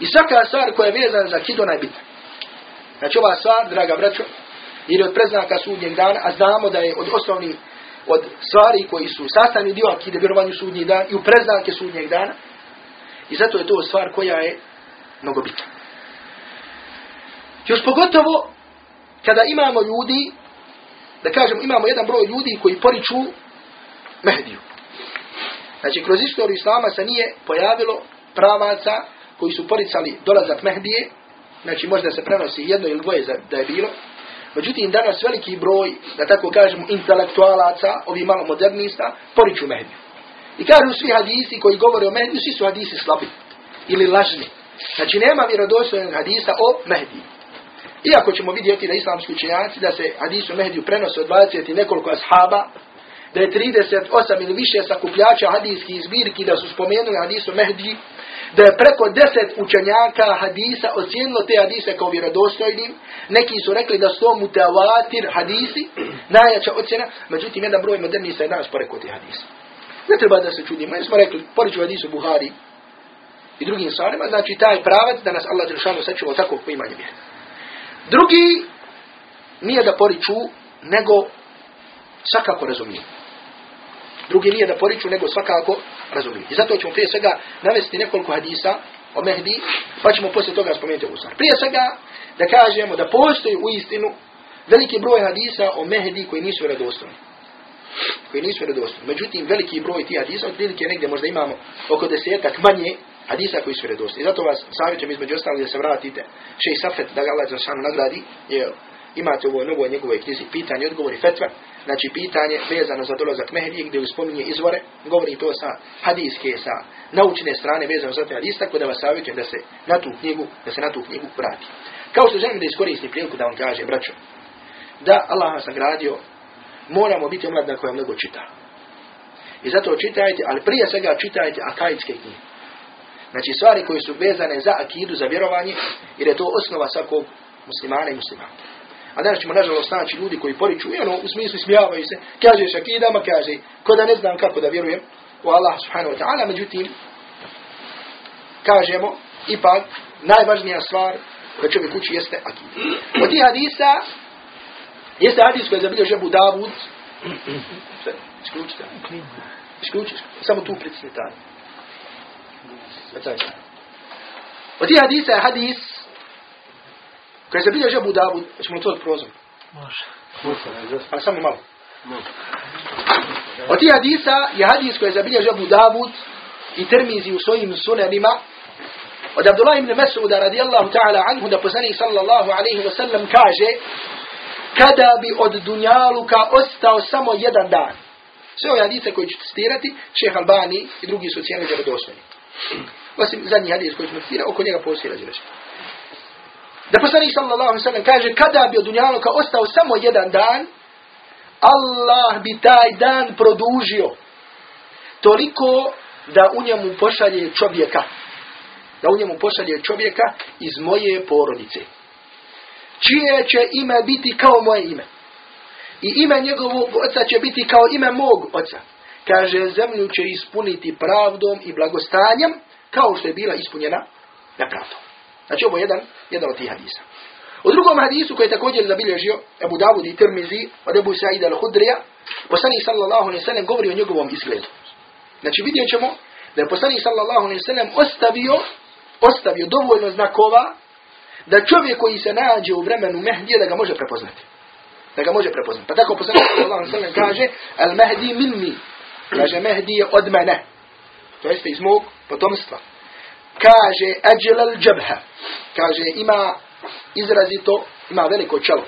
I svaka stvar koja je vezana za kidu najbitna. Znači ova stvar, draga braćo, je od preznaka sudnjeg dana, a znamo da je od osnovnih od stvari koji su sastavni dio akide vjerovanju sudnji dan i u preznake sudnjeg dana. I zato je to stvar koja je mnogo bitna. Još pogotovo kada imamo ljudi, da kažem imamo jedan broj ljudi koji poriču Mehdiju. Znači kroz istoriju Islama se nije pojavilo pravaca koji su poricali dolazak Mehdije, znači možda se prenosi jedno ili dvoje da je bilo, Međutim, danas veliki broj, da tako kažemo, intelektualaca, ovi malo modernista, poriču Mehdiju. I kažu svi hadisi koji govore o Mehdiju, svi su hadisi slabi ili lažni. Znači, nema vjerodostojnog hadisa o Mehdiji. Iako ćemo vidjeti da islamski učenjaci da se hadis o Mehdiju prenose od 20 i nekoliko ashaba, da je 38 ili više sakupljača hadijskih zbirki da su spomenuli hadis o Mehdiji, da je preko deset učenjaka hadisa ocijenilo te hadise kao vjerodostojnim. Neki su rekli da su to mutavatir hadisi, najjača ocjena, međutim jedan broj modernista je danas porekao te hadise. Ne treba da se čudimo, mi smo rekli, poreću hadisu Buhari i drugim stvarima, znači taj pravac da nas Allah Đelšanu sačuva tako poimanje vjere. Drugi nije da poriču, nego svakako razumiju. Drugi nije da poriču, nego svakako razumiju. I zato ćemo prije svega navesti nekoliko hadisa o Mehdi, pa ćemo poslije toga spomenuti ovu stvar. Prije svega da kažemo da postoji u istinu veliki broj hadisa o Mehdi koji nisu vjerodostojni. Koji nisu vjerodostojni. Međutim, veliki broj tih hadisa, otprilike negdje možda imamo oko desetak manje hadisa koji su vjerodostojni. I zato vas savjetujem između ostalih da se vratite šej Safet da ga Allah za nagradi, jer imate u ovoj novoj njegovoj knjizi pitanje, odgovori fetva, znači pitanje vezano za dolazak Mehdije gdje spominje izvore, govori to sa hadijske, sa naučne strane vezano za te hadis, tako da vas savjetujem da se na tu knjigu, da se na tu knjigu vrati. Kao što želim da iskoristim priliku da vam kaže, braćo, da Allah nas nagradio, moramo biti omladna koja mnogo čita. I zato čitajte, ali prije svega čitajte akajitske knjige. Znači stvari koje su vezane za akidu, za vjerovanje, jer je to osnova svakog muslimana i muslimana. A danas ćemo nažalost naći ljudi koji poriču i ono u smislu smijavaju se. Kaže šakidama, kaže ko da ne znam kako da vjerujem u Allah subhanahu wa ta'ala. Međutim, kažemo, ipak najvažnija stvar koja čovjek uči jeste akid. Od tih hadisa jeste hadis koji je zabilio žebu Davud. Isključite. Isključite. Samo tu pritisnite. Od tih hadisa je hadis Kad se bilježe Abu Davud, ćemo to prozor. Može. Ali samo malo. Od tih hadisa je hadis koji je zabilježio Abu Davud i termizi u svojim sunanima od Abdullah ibn Mas'uda radijallahu ta'ala anhu da poslanik sallallahu alaihi wa sallam kaže kada bi od Dunjaluka ostao samo jedan dan. Sve ove hadise koje ću citirati, šeha Albani i drugi su cijeli vjerodostojni. Osim zadnji hadis koji ću citirati, oko njega postoji razilaženje. Da poslanik sallallahu alaihi sallam kaže kada bi od dunjaluka ostao samo jedan dan, Allah bi taj dan produžio toliko da u njemu pošalje čovjeka. Da u njemu pošalje čovjeka iz moje porodice. Čije će ime biti kao moje ime. I ime njegovog oca će biti kao ime mog oca. Kaže, zemlju će ispuniti pravdom i blagostanjem, kao što je bila ispunjena nepravdom. Znači ovo je jedan, jedan od tih hadisa. U drugom hadisu koji je također zabilježio Abu Dawud i Tirmizi od Abu Sa'id al-Hudrija, poslanik sallallahu alaihi sallam govori o njegovom izgledu. Znači vidjet ćemo da je poslanik sallallahu alaihi sallam ostavio, ostavio dovoljno znakova da čovjek koji se nađe u vremenu Mehdije da ga može prepoznati. Da ga može prepoznati. Pa tako poslanik sallallahu alaihi sallam kaže Al Mehdi minni. Kaže Mehdi je od mene. To jeste iz mog potomstva. Kaže Ađel al džabha. Kaže ima izrazito, ima veliko čelo.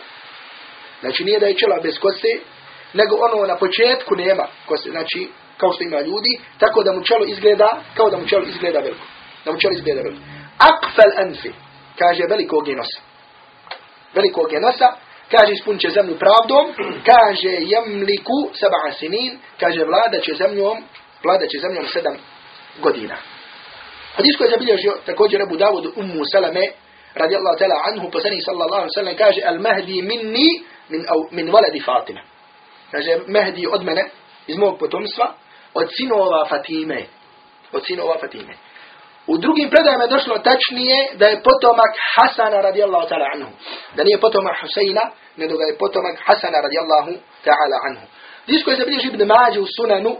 Znači nije da je čela bez kose, nego ono na početku nema kose. Znači kao što ima ljudi, tako da mu čelo izgleda, kao da mu čelo izgleda veliko. Da mu čelo izgleda veliko. Akfel anfi, kaže velikog je nosa. Velikog je nosa, kaže ispunit će zemlju pravdom, kaže jemliku saba sinin, kaže vlada će zemljom, vlada će zemljom sedam godina. Hadis koji je zabilježio također Abu Dawud Ummu Salame, radijallahu ta'ala anhu, poslanih sallallahu alaihi sallam, kaže al mahdi minni min, au, min waladi Fatima. Kaže Mehdi od mene, iz mog potomstva, od sinova Fatime. Od sinova Fatime. U drugim predajama je došlo tačnije da je potomak Hasana radijallahu ta'ala anhu. Da nije potomak Huseina, nego da je potomak Hasana radijallahu ta'ala anhu. Disko je zabilježi Ibn Mađi u sunanu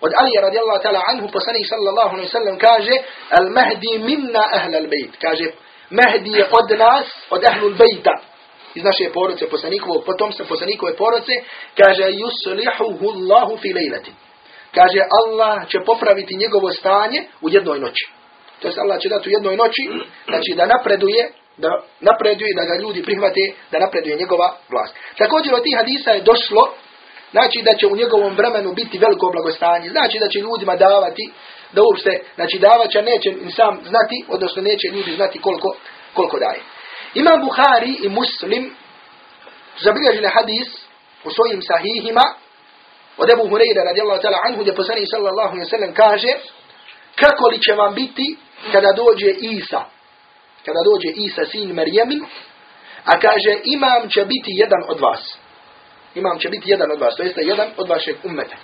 od Alija radijallahu ta'ala anhu poslanih sallallahu alaihi sallam kaže Al Mahdi minna ahla al bejt. Kaže Mahdi je od nas, od ahlul bejta. Iz naše porodice, poslanikovog potomstva, poslanikove porodice. Kaže yuslihuhu Allahu fi lejlati. Kaže Allah će popraviti njegovo stanje u jednoj noći. To jest Allah će dati u jednoj noći, znači da napreduje, da napreduje, da ga ljudi prihvate, da napreduje njegova vlast. Također od tih hadisa je došlo Znači da će u njegovom vremenu biti veliko blagostanje. Znači da će ljudima davati, da uopšte, znači davat će, neće sam znati, odnosno neće ljudi znati koliko, koliko daje. Imam Buhari i Muslim zabilježili hadis u svojim sahihima od Ebu Hureyre radijallahu ta'ala anhu gdje poslani sallallahu alaihi sallam kaže kako li će vam biti kada dođe Isa, kada dođe Isa sin Marjemin, a kaže imam će biti jedan od vas imam će biti jedan od vas, to jeste jedan od vašeg ummeta.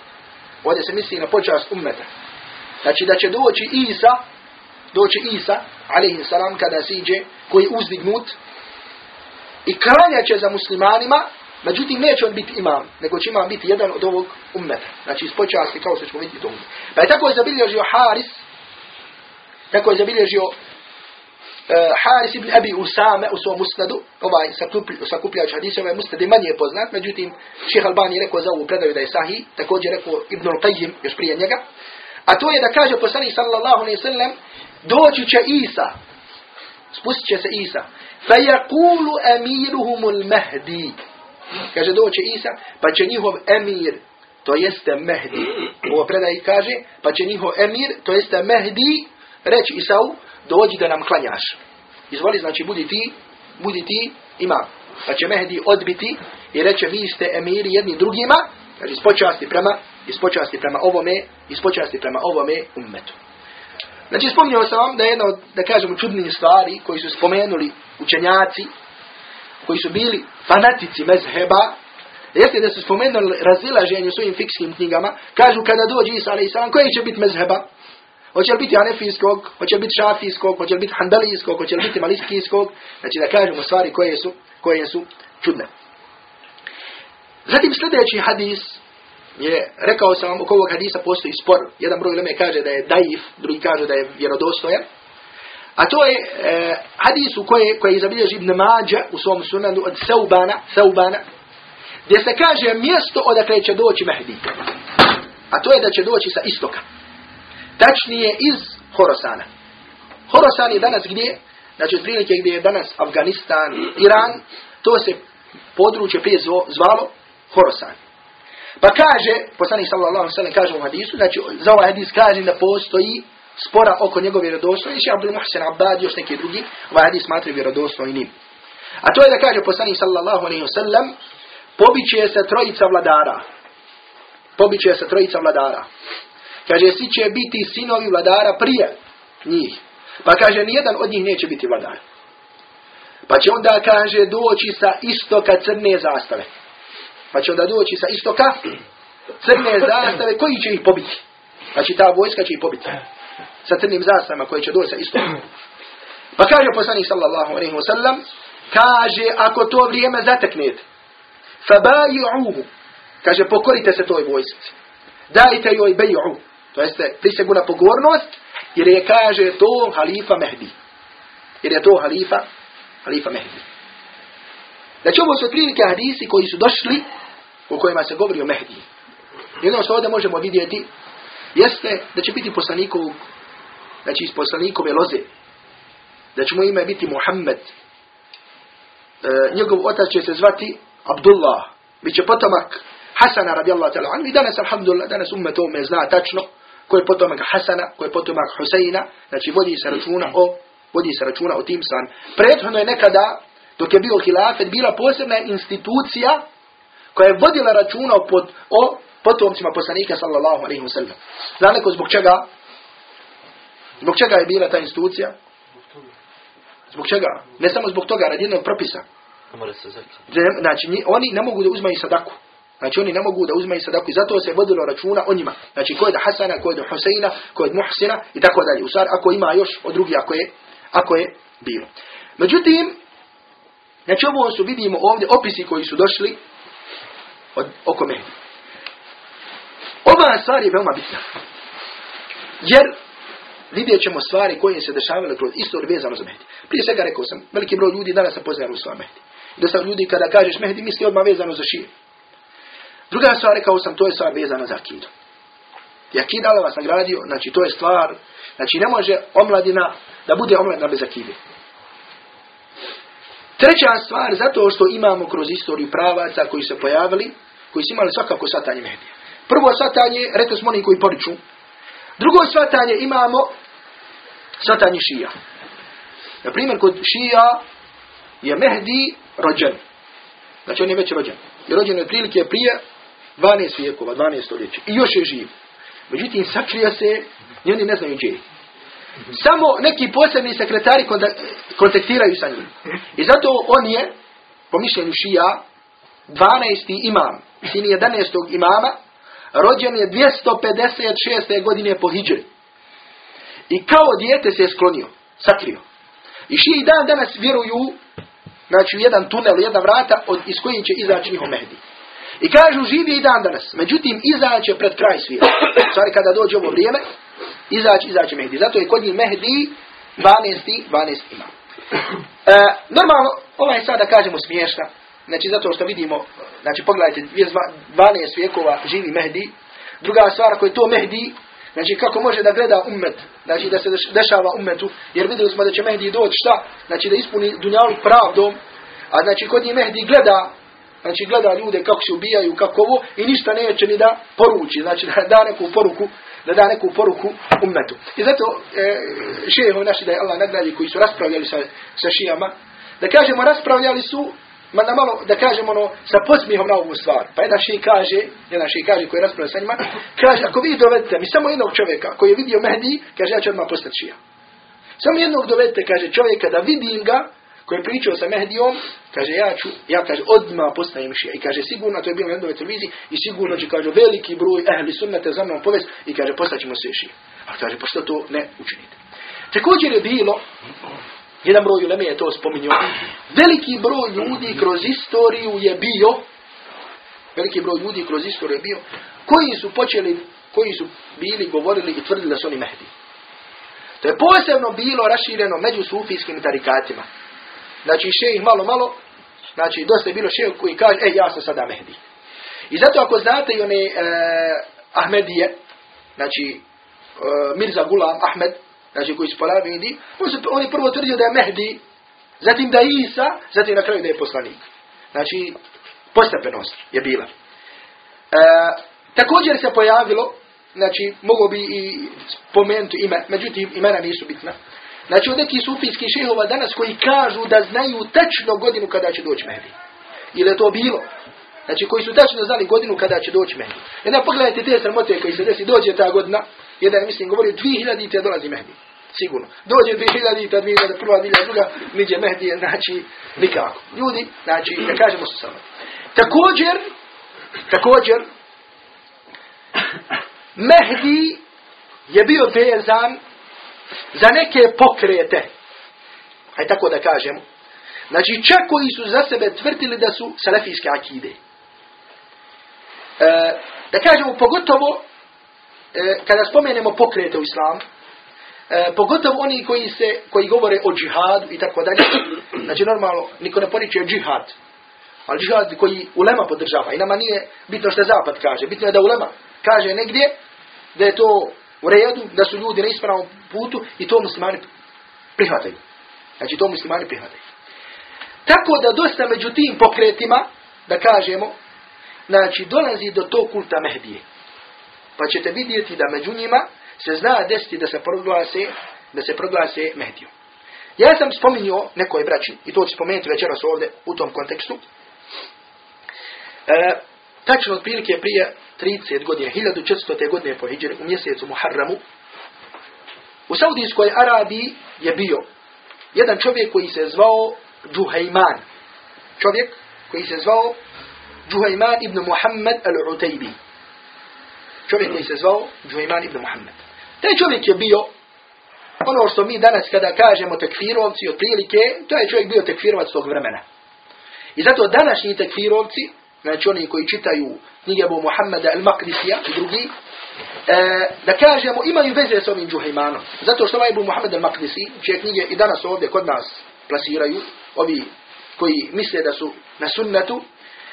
Ovdje se misli na počast ummeta. Znači da će doći Isa, doći Isa, alaihi salam, kada siđe, koji je uzdignut, i kranja će za muslimanima, međutim neće on biti imam, nego će imam biti jedan od ovog ummeta. Znači iz počasti, kao što ćemo vidjeti to. Pa je tako je zabilježio Haris, tako je zabilježio Haris ibn Abi Usame u svom musnadu, ovaj sakupljač hadisa, ovaj musnad je manje poznat, međutim, šeha Albani je rekao za ovu predaju da je sahih, također rekao Ibn Al-Qayyim još prije njega, a to je da kaže poslani sallallahu alaihi sallam, doći će Isa, spustit će se Isa, yakulu amiruhum al-mahdi, kaže doći Isa, pa će njihov emir, to jeste Mehdi, ovo predaj kaže, pa će njihov emir, to jeste Mehdi, reći Isau, dođi da nam klanjaš. Izvoli, znači, budi ti, budi ti imam. Pa će Mehdi odbiti i reće, vi ste emiri jedni drugima, znači, ispočasti prema, ispočasti prema ovome, ispočasti prema ovome ummetu. Znači, spomnio sam vam da je jedna od, da kažemo, čudnih stvari koji su spomenuli učenjaci, koji su bili fanatici mezheba, jeste da su spomenuli razilaženje u svojim fikskim knjigama, kažu kada dođe Isa a.s. koji će biti mezheba? Hoće li biti anefijskog, hoće li biti šafijskog, hoće li biti handalijskog, hoće li biti maliskijskog, znači da kažemo stvari koje su, koje su čudne. Zatim sljedeći hadis je, rekao sam vam, oko ovog hadisa postoji spor. Jedan broj leme kaže da je daif, drugi kaže da je vjerodostojan. A to je e, hadis u koje, koje zabilježi Ibn Mađa u svom sunanu od Saubana, Saubana, gdje se kaže mjesto odakle će doći Mehdi. A to je da će doći sa istoka. Tačnije iz Horosana. Horosan je danas gdje? Znači, otprilike gdje je danas Afganistan, Iran, to se područje prije zvalo Horosan. Pa kaže, poslanik sallallahu sallam kaže u hadisu, znači za ovaj hadis kaže da postoji spora oko njegove vjerodostojnosti, Abdul Muhsin Abbad, još neki drugi, ovaj hadis smatraju vjerodostojnim. A to je da kaže poslanik sallallahu alaihi sallam, pobiće se trojica vladara. Pobiće se trojica vladara. Kaže, svi će biti sinovi vladara prije njih. Pa kaže, nijedan od njih neće biti vladar. Pa će onda, kaže, doći sa istoka crne zastave. Pa će onda doći sa istoka crne zastave, koji će ih pobiti? Znači, ta vojska će ih pobiti. Sa crnim zastavama koji će doći sa istoka. Pa kaže poslanik sallallahu alaihi wa sallam, kaže, ako to vrijeme zateknete, fabaju'uhu, kaže, pokorite se toj vojsci. Dajte joj beju'u. To jeste prisegu na pokornost, jer je kaže to halifa Mehdi. Jer je to halifa, halifa Mehdi. Znači ovo su otprilike hadisi koji su došli u kojima se govori o Mehdi. Ono što ovdje možemo vidjeti jeste da će biti poslanikov, znači iz poslanikove loze. Da će mu ime biti Muhammed. E, njegov otac će se zvati Abdullah. Biće potomak Hasana radijallahu ta'ala anhu. I danas, alhamdulillah, danas umet me zna tačno ko je potomak Hasana, ko je potomak Huseina. Znači vodi se računa o vodi se računa o tim stvarima. Prethodno je nekada, dok je bio hilafet, bila posebna institucija koja je vodila računa o, pot, o potomcima poslanika sallallahu alaihi wa sallam. Zna neko zbog čega? Zbog čega je bila ta institucija? Zbog čega? Ne samo zbog toga, radi jednog propisa. Znači, oni ne mogu da uzmaju sadaku. Znači oni ne mogu da uzmaju sadaku i zato se vodilo računa o njima. Znači ko je da Hasana, ko je da Huseina, ko je da Muhsina i tako dalje. U stvari, ako ima još od drugih, ako je, ako je bilo. Međutim, znači ovo su vidimo ovdje opisi koji su došli od, oko Mehdi. Ova stvar je veoma bitna. Jer vidjet ćemo stvari koje se dešavale kroz istoriju vezano za Mehdi. Prije svega rekao sam, veliki broj ljudi danas se poznaje Rusva Mehdi. Da sam ljudi kada kažeš Mehdi misli odmah vezano za šije. Druga stvar, rekao sam, to je stvar vezana za akidu. I akida Allah vas nagradio, znači to je stvar, znači ne može omladina da bude omladina bez akide. Treća stvar, zato što imamo kroz istoriju pravaca koji se pojavili, koji su imali svakako satanje Mehdija. Prvo satanje, rekli smo oni koji poriču. Drugo satanje imamo satanje šija. Na primjer, kod šija je Mehdi rođen. Znači on je već rođen. I rođen je prilike prije 12 vijekova, 12 stoljeća. I još je živ. Međutim, sakrija se i ne znaju gdje Samo neki posebni sekretari kontaktiraju sa njim. I zato on je, po mišljenju šija, 12. imam, sin 11. imama, rođen je 256. godine po hijđri. I kao dijete se je sklonio, sakrio. I šiji dan danas vjeruju, znači u jedan tunel, jedna vrata od, iz kojih će izaći njihov. I kažu živi i dan danas. Međutim, izaće pred kraj svijeta. Stvari kada dođe ovo vrijeme, izaći, izaći Mehdi. Zato je kod njih Mehdi 12. 12 ima. E, normalno, ovaj sad da kažemo smiješna. Znači zato što vidimo, znači pogledajte, 12 vijekova živi Mehdi. Druga stvar, ako je to Mehdi, znači kako može da gleda ummet, znači da se dešava ummetu, jer vidjeli smo da će Mehdi doći šta? Znači da ispuni dunjalu pravdom, a znači kod njih Mehdi gleda Znači gleda ljude kako se ubijaju, kako ovo i ništa neće ni da poruči. Znači da da neku poruku, da da neku poruku ummetu. I zato e, šeho naši da je Allah nagradi koji su raspravljali sa, sa šijama, da kažemo raspravljali su ma da malo, da kažemo ono, sa posmihom na ovu stvar. Pa jedan šej kaže, jedan šej kaže koji raspravlja sa njima, kaže, ako vi dovedete mi samo jednog čovjeka koji je vidio Mehdi, kaže, ja ću odmah postati šija. Samo jednog dovedete, kaže čovjeka, da vidim ga, koji je pričao sa Mehdijom, kaže ja ću, ja kaže odmah postajem šija. I kaže sigurno, to je bilo na jednoj televiziji, i sigurno će kaže veliki broj ehli sunnete za mnom povest i kaže postaćemo sve šije. A kaže pa što to ne učinite. Također je bilo, jedan broj uleme je to spominjao, veliki broj ljudi kroz istoriju je bio, veliki broj ljudi kroz istoriju je bio, koji su počeli, koji su bili, govorili i tvrdili da su oni Mehdi. To je posebno bilo rašireno među sufijskim tarikatima. Znači šejih malo malo, znači dosta je bilo šejih koji kaže, e ja sam sada Mehdi. I zato ako znate i one e, Ahmedije, znači e, Mirza Gulam Ahmed, znači koji su polavi Indi, on, su, on je prvo tvrdio da je Mehdi, zatim da je Isa, zatim na kraju da je poslanik. Znači, postepenost je bila. E, također se pojavilo, znači, mogu bi i spomenuti ime, međutim, imena nisu bitna. Znači od nekih sufijskih šehova danas koji kažu da znaju tačno godinu kada će doći Mehdi. Ili je to bilo? Znači koji su tačno znali godinu kada će doći Mehdi. Jedna pogledajte te sramote koji se desi, dođe ta godina, jedan mislim govori 2000 te dolazi Mehdi. Sigurno. Dođe 2000 ta 2000 prva, 2002, niđe Mehdi, znači nikako. Ljudi, znači, da kažemo se samo. Također, također, Mehdi je bio vezan za neke pokrete. Aj tako da kažemo. Znači čak koji su za sebe tvrdili da su salafijske akide. E, da kažemo pogotovo e, kada spomenemo pokrete u islamu, e, pogotovo oni koji se koji govore o džihadu i tako dalje. Znači normalno niko ne poriče džihad. Ali džihad koji ulema podržava. I nama nije bitno što zapad kaže. Bitno je da ulema kaže negdje da je to u redu, da su ljudi na ispravnom putu i to muslimani prihvataju. Znači to muslimani prihvataju. Tako da dosta među tim pokretima, da kažemo, znači dolazi do tog kulta Mehdije. Pa ćete vidjeti da među njima se zna desiti da se proglase, da se proglase Mehdiju. Ja sam spominjao nekoj braći, i to ću spomenuti večeras ovdje u tom kontekstu. E, tačno otprilike prije 30 godina, 1400. godine po Hidžri, u mjesecu Muharramu, u Saudijskoj Arabiji je bio jedan čovjek koji se zvao Džuhajman. Čovjek koji se zvao Džuhajman ibn Muhammed al-Utaybi. Čovjek koji se zvao Džuhajman ibn Muhammed. Taj čovjek je bio ono što mi danas kada kažemo tekfirovci otprilike, to je čovjek bio tekfirovac tog vremena. I zato današnji tekfirovci, znači oni koji čitaju knjige Abu Muhammeda al-Maqdisija i drugi, e, da kažemo imaju veze s ovim Džuhajmanom. Zato što ovaj Abu Muhammed al-Maqdisi, čije knjige i danas ovdje kod nas plasiraju, ovi koji misle da su na sunnetu,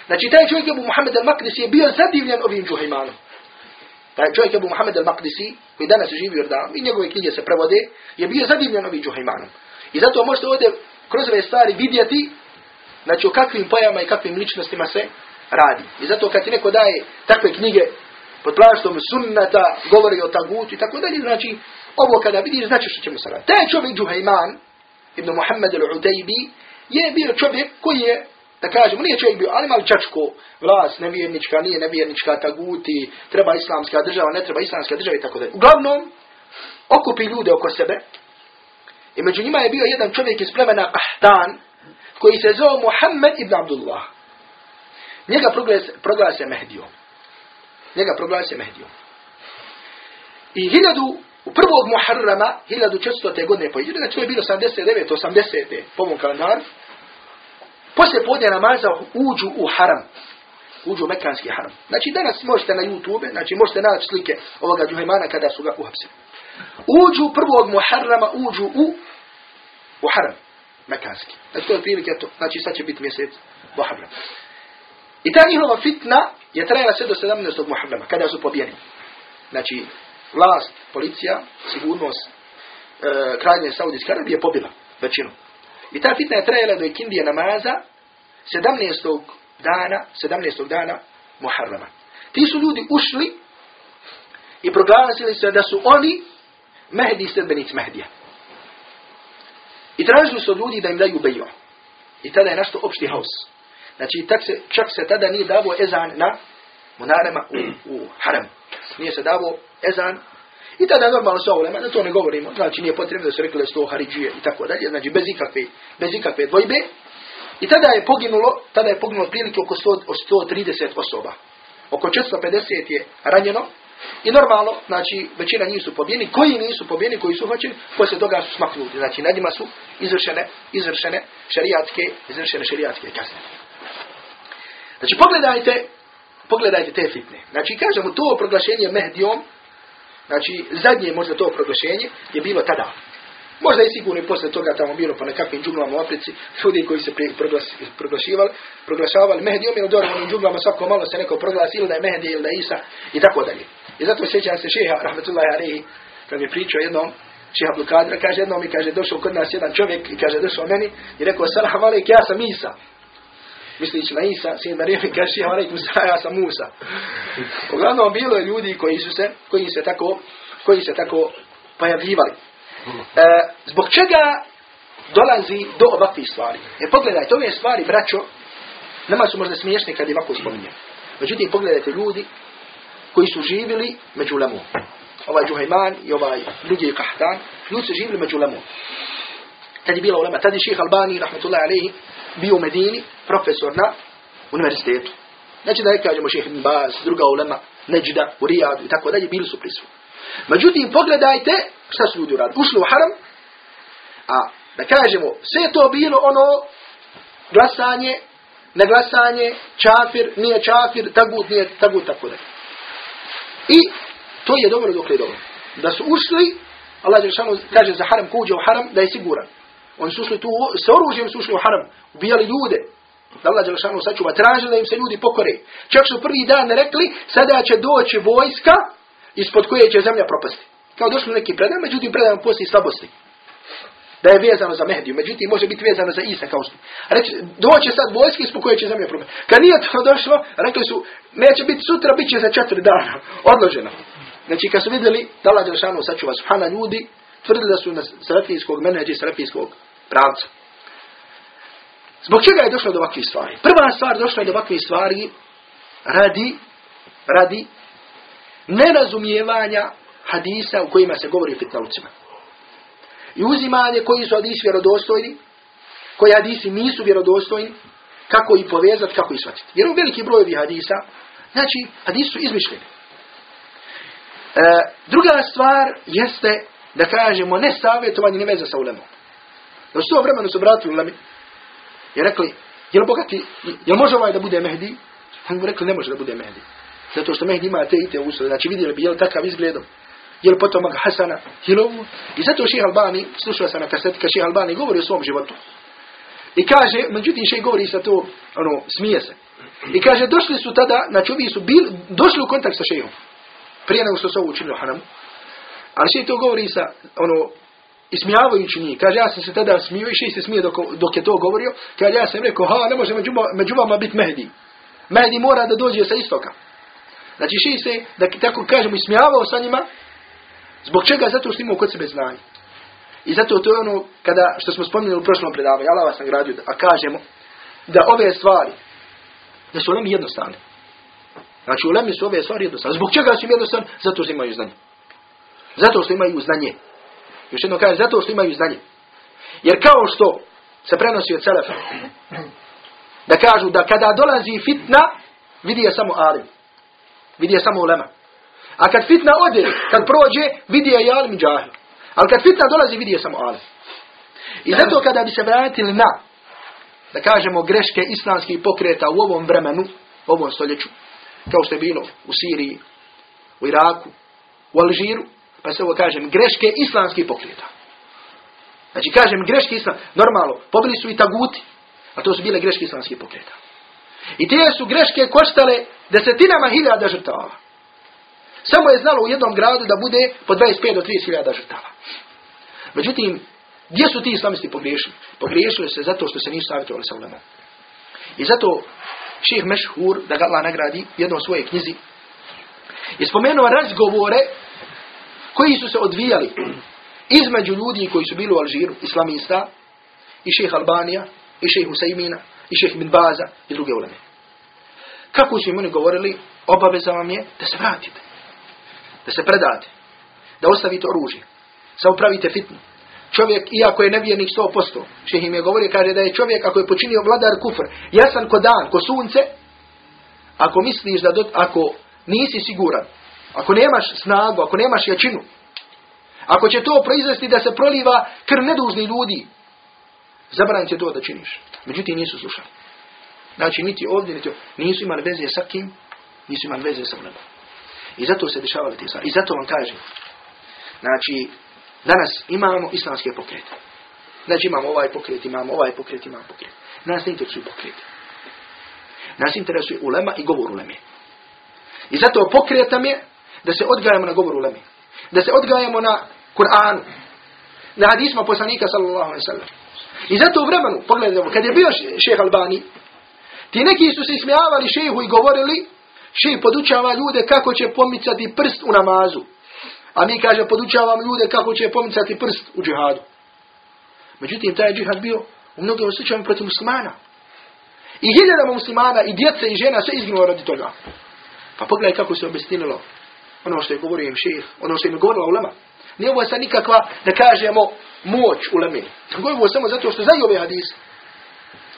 znači taj čovjek Abu Muhammed al-Maqdisi je bio zadivljen ovim Džuhajmanom. Taj čovjek Abu Muhammed al-Maqdisi, koji danas živi u Jordanu, i njegove knjige se prevode, je bio zadivljen ovim Džuhajmanom. I zato možete ovdje kroz ove stvari vidjeti, znači o kakvim pojama i kakvim ličnostima se radi. I zato kad ti neko daje takve knjige pod plaštom sunnata, govori o tagutu i tako dalje, znači ovo kada vidiš, znači što ćemo raditi. Taj čovjek Džuhajman, ibn Muhammed al-Udaybi, je bio čovjek koji je da kažemo, nije čovjek bio, ali malo čačko, vlast, nevjernička, nije nevjernička, taguti, treba islamska država, ne treba islamska država i tako dalje. Uglavnom, okupi ljude oko sebe i među njima je bio jedan čovjek iz plemena Kahtan, koji se zove Muhammed ibn Abdullah. Njega proglase Mehdijom. Njega proglase Mehdijom. I hiljadu, u prvog Muharrama, 1400. godine po znači to je bilo 79. 80. po ovom kalendaru, Poslije podne namaza uđu u haram. Uđu u mekanski haram. Znači danas možete na YouTube, znači možete naći slike ovoga Džuhajmana kada su ga uhapsili. Uđu prvog Muharrama, uđu u, u haram. Mekanski. Znači to je prilike to. Znači sad će biti mjesec Muharram. I ta njihova fitna je trajala sve do 17. Muharrama, kada su pobjeni. Znači, vlast, policija, sigurnost, e, kraljne Saudijske Arabije pobila većinu. I ta fitna je trajala do ikindije namaza 17. dana, 17. dana Muharrama. Ti su ljudi ušli i proglasili se da su oni Mehdi i sredbenici Mehdija. I tražili su ljudi da im daju bejo. I tada je našto opšti haos. Znači, tak se, čak se tada nije davo ezan na munarema u, u haram. Nije se davo ezan i tada normalno sa ulema, da to ne govorimo, znači nije potrebno da se rekli da su to Haridžije i tako dalje, znači bez ikakve, bez ikakve dvojbe. I tada je poginulo, tada je poginulo prilike oko 100, 130 osoba. Oko 450 je ranjeno. I normalno, znači, većina njih su pobjeni. Koji nisu pobjeni, koji su hoćeni, poslije toga su smaknuti. Znači, nad njima su izvršene, izvršene šarijatske, izvršene šarijatske kazne. Znači, pogledajte, pogledajte te fitne. Znači, kažemo, to proglašenje Mehdijom, Znači, zadnje možda to proglašenje je bilo tada. Možda i sigurno i posle toga tamo bilo po nekakvim džuglama u Africi, ljudi koji se proglašivali, proglašavali Mehdijom ili dobro onim džuglama svako malo se neko proglasi ili da je Mehdi ili da je Isa i tako dalje. I zato sjećam se šeha, rahmetullahi alihi, kad mi pričao jednom, šeha Blukadra, kaže jednom mi kaže došao kod nas jedan čovjek i kaže došao meni i rekao salam alaik, ja sam Isa. Mislići na Isa, sin Marijem, i kaže, alaikum ja sam Musa. Uglavnom, bilo je ljudi koji su se, koji se tako, koji se tako pojavljivali. E, zbog čega dolazi do ovakvih stvari? Jer pogledajte, ove stvari, braćo, nama su možda smiješne kad je ovako spominjem. Međutim, pogledajte ljudi koji su živjeli među lemu. Ovaj Džuhajman i ovaj drugi Kahtan, ljudi su živjeli među lemu. Tad je bila ulema, tad je ših Albani, rahmatullahi alaihi, bio u Medini, profesor na univerzitetu. Znači da ne kažemo ibn Baz, druga ulema, Neđda, u i tako dalje, bili su prisutni. Međutim, pogledajte šta su ljudi uradili. Ušli u haram, a da kažemo, sve to bilo ono glasanje, neglasanje, čafir, nije čafir, tagut, nije tagut, tako dalje. I To je dobro dok je dobro. Da su ušli, Allah Đelšanu kaže za haram ko uđe u haram, da je siguran. Oni su ušli tu, s oružjem su ušli u haram, ubijali ljude. Da Allah Đelšanu sačuva, tražili da im se ljudi pokore. Čak su prvi dan rekli, sada će doći vojska ispod koje će zemlja propasti. Kao došli neki predaj, međutim predaj postoji slabosti da je vezano za Mehdiju, međutim može biti vezano za Isa kao što. Reći, doće sad vojske ispod koje će zemlja propasti. Kad nije to došlo, rekli su, neće biti sutra, bit će za četiri dana. Odloženo. Znači kad su vidjeli da Allah Đelšanu sačuva subhana ljudi, tvrdili da su na salafijskog menedži, salafijskog pravca. Zbog čega je došlo do ovakvih stvari? Prva stvar došla je do ovakvih stvari radi, radi nerazumijevanja hadisa u kojima se govori o fitnalucima. I uzimanje koji su hadisi vjerodostojni, koji hadisi nisu vjerodostojni, kako ih povezati, kako ih shvatiti. Jer u veliki broj hadisa, znači, hadisi su izmišljeni. E, druga stvar jeste da kažemo ne savjetovanje, ne veza sa ulemom. Su to vremenu su vratili ulemi i rekli, jel bogati, jel može ovaj da bude Mehdi? Oni mu rekli, ne može da bude Mehdi. Zato što Mehdi ima te i te uslove. Znači vidjeli bi, jel takav izgledom je li potomak Hasana, ovo? I zato ših Albani, slušao sam na kaseti, kad ših Albani govori o svom životu. I kaže, međutim ših govori sa to, ono, smije se. I kaže, došli su tada, znači ovi su bili, došli u kontakt sa šehom. Prije nego što su ovo učinili haramu. Ali ših to govori sa, ono, ismijavajući njih. Kaže, ja sam se tada smio i se smije dok, dok je to govorio. Kaže, ja sam rekao, ha, ne može među, vama biti Mehdi. Mehdi mora da dođe sa istoka. Znači se, da tako kažemo, ismijavao sa njima, Zbog čega? Zato što imamo kod sebe znanje. I zato to je ono kada, što smo spomenuli u prošlom predavanju, Allah vas nagradio, a kažemo da ove stvari, da su ulemi jednostavne. Znači ulemi su ove stvari jednostavne. Zbog čega su jednostavne? Zato što imaju znanje. Zato što imaju znanje. Još jedno kaže, zato što imaju znanje. Jer kao što se prenosi od Selefa, da kažu da kada dolazi fitna, vidi je samo alim. Vidi je samo ulema. A kad fitna ode, kad prođe, vidi je alim i džahil. Ali kad fitna dolazi, vidi je samo alim. I zato kada bi se vratili na, da kažemo, greške islamskih pokreta u ovom vremenu, u ovom stoljeću, kao što je bilo u Siriji, u Iraku, u Alžiru, pa se ovo kažem, greške islamskih pokreta. Znači, kažem, greške islam, normalno, pobili su i taguti, a to su bile greške islamskih pokreta. I te su greške koštale desetinama hiljada žrtava. Samo je znalo u jednom gradu da bude po 25 do 30 hiljada žrtava. Međutim, gdje su ti islamisti pogriješili? Pogriješili se zato što se nisu savjetovali sa ulemom. I zato ših Mešhur, da ga Allah nagradi, jednom svoje knjizi, je spomenuo razgovore koji su se odvijali između ljudi koji su bili u Alžiru, islamista, i šeh Albanija, i šeh Husaymina, i šeh Ibn Baza, i druge uleme. Kako su im oni govorili, obaveza vam je da se vratite da se predate, da ostavite oružje, da upravite fitnu. Čovjek, iako je nevjernik 100%, šeh im je govorio, kaže da je čovjek, ako je počinio vladar kufr, jasan ko dan, ko sunce, ako misliš da, do, ako nisi siguran, ako nemaš snagu, ako nemaš jačinu, ako će to proizvesti da se proliva krv nedužni ljudi, zabran će to da činiš. Međutim, nisu slušali. Znači, niti ovdje, niti ovdje, nisu imali veze sa kim, nisu imali veze sa nebom. I zato se dešavali te stvari. I zato vam kažem. Znači, danas imamo islamske pokrete. Znači imamo ovaj pokret, imamo ovaj pokret, imamo pokret. Nas ne interesuju pokreti. Nas interesuje ulema i govor uleme. I zato pokretam je da se odgajamo na govor uleme. Da se odgajamo na Kur'anu. Na hadisma poslanika sallallahu alaihi sallam. I zato u vremenu, pogledajmo, kad je bio šeha Albani, ti neki su se ismijavali šehu i govorili Ših podučava ljude kako će pomicati prst u namazu. A mi kaže podučavam ljude kako će pomicati prst u džihadu. Međutim, taj džihad bio u mnogim slučajima protiv muslimana. I hiljadama muslimana, i djece, i žena, sve izginulo radi toga. Pa pogledaj kako se obestinilo ono što je govorio im ših, ono što im je govorila ulema. Nije ovo sad nikakva, da kažemo, moć u lemini. Govorimo samo zato što znaju ove hadise.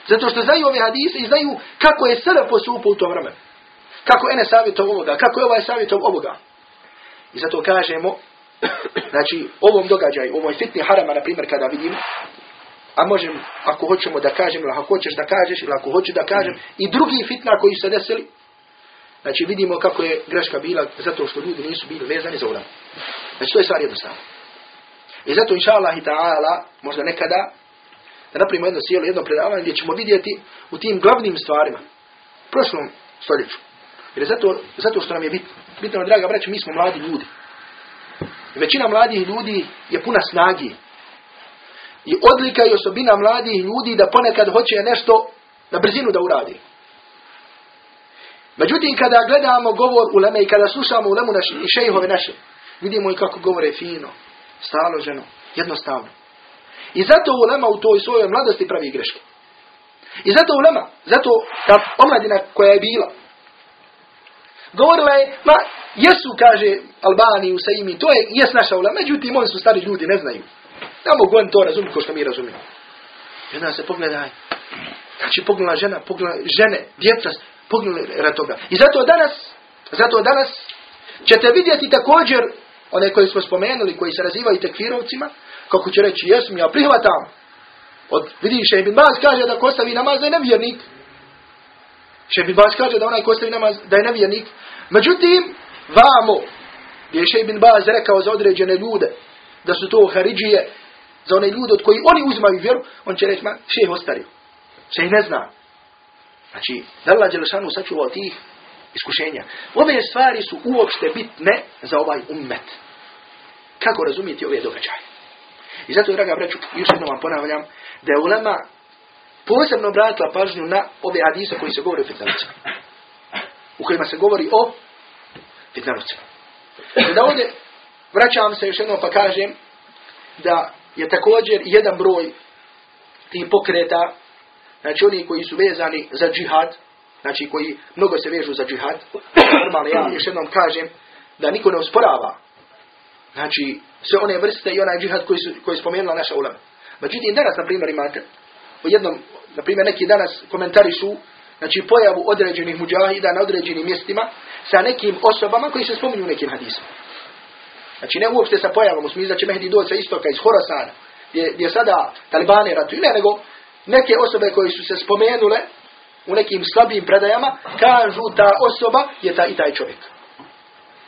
Zato što znaju ove hadise i znaju kako je sada postupao u tom vremenu. Kako ene savjetov ovoga, kako je ovaj savjetov ovoga. I zato kažemo, znači, ovom događaju, ovoj fitni harama, na primjer, kada vidimo, a možem, ako hoćemo da kažem, ili ako hoćeš da kažeš, ili ako hoću da kažem, i drugi fitna koji se desili, Znači vidimo kako je greška bila zato što ljudi nisu bili vezani za ulema. Znači to je stvar jednostavno. I zato inša Allah i ta'ala, možda nekada, da napravimo jedno sjelo, jedno predavanje gdje ćemo vidjeti u tim glavnim stvarima, prošlom stoljeću. Jer je zato, zato što nam je bitno. Bitno, draga braća, mi smo mladi ljudi. I većina mladih ljudi je puna snagi. I odlika i osobina mladih ljudi da ponekad hoće nešto na brzinu da uradi. Međutim, kada gledamo govor u leme i kada slušamo u lemu naši, i šejhove naše, vidimo i kako govore fino, staloženo, jednostavno. I zato ulema u toj svojoj mladosti pravi greške. I zato ulema, zato ta omladina koja je bila, govorila je, ma jesu, kaže Albani, Usaimi, to je, jes naša ulema, međutim, oni su stari ljudi, ne znaju. Ne mogu on to razumjeti ko što mi razumijemo. I onda se pogledaj, znači pogledala žena, pogledala žene, djeca, pogledala toga. I zato danas, zato danas ćete vidjeti također one koji smo spomenuli, koji se nazivaju tekfirovcima, kako će reći, jesam, ja prihvatam. Od, vidiš, Ibn Baz kaže da ko stavi namaz da je nevjernik. Ibn Baz kaže da onaj ko stavi namaz da je nevjernik. Međutim, vamo, gdje je Ibn Baz rekao za određene ljude, da su to Haridžije, za one ljude od koji oni uzimaju vjeru, on će reći, ma, šeh ostario. Šeh ne zna. Znači, da Allah Đelešanu sačuvao tih iskušenja. Ove stvari su uopšte bitne za ovaj ummet. Kako razumijeti ove događaje? I zato, draga braću, još jednom vam ponavljam, da je ulema posebno obratila pažnju na ove hadise koji se govori o fitnarucima. U kojima se govori o fitnarucima. Da ovdje vraćam se još jednom pa kažem da je također jedan broj tih pokreta, znači oni koji su vezani za džihad, znači koji mnogo se vežu za džihad, normalno ja još jednom kažem da niko ne usporava, znači sve one vrste i onaj džihad koji, su, koji je spomenula naša ulema. Međutim, danas, na primjer, imate, u jednom, na primjer, neki danas komentari su, znači pojavu određenih muđahida na određenim mjestima sa nekim osobama koji se spominju nekim hadisima. Znači ne uopšte sa pojavom u smislu da će Mehdi doći sa istoka iz Horasana, gdje, gdje sada talibani ratuju, ne, nego neke osobe koji su se spomenule u nekim slabijim predajama, kažu ta osoba je ta i taj čovjek.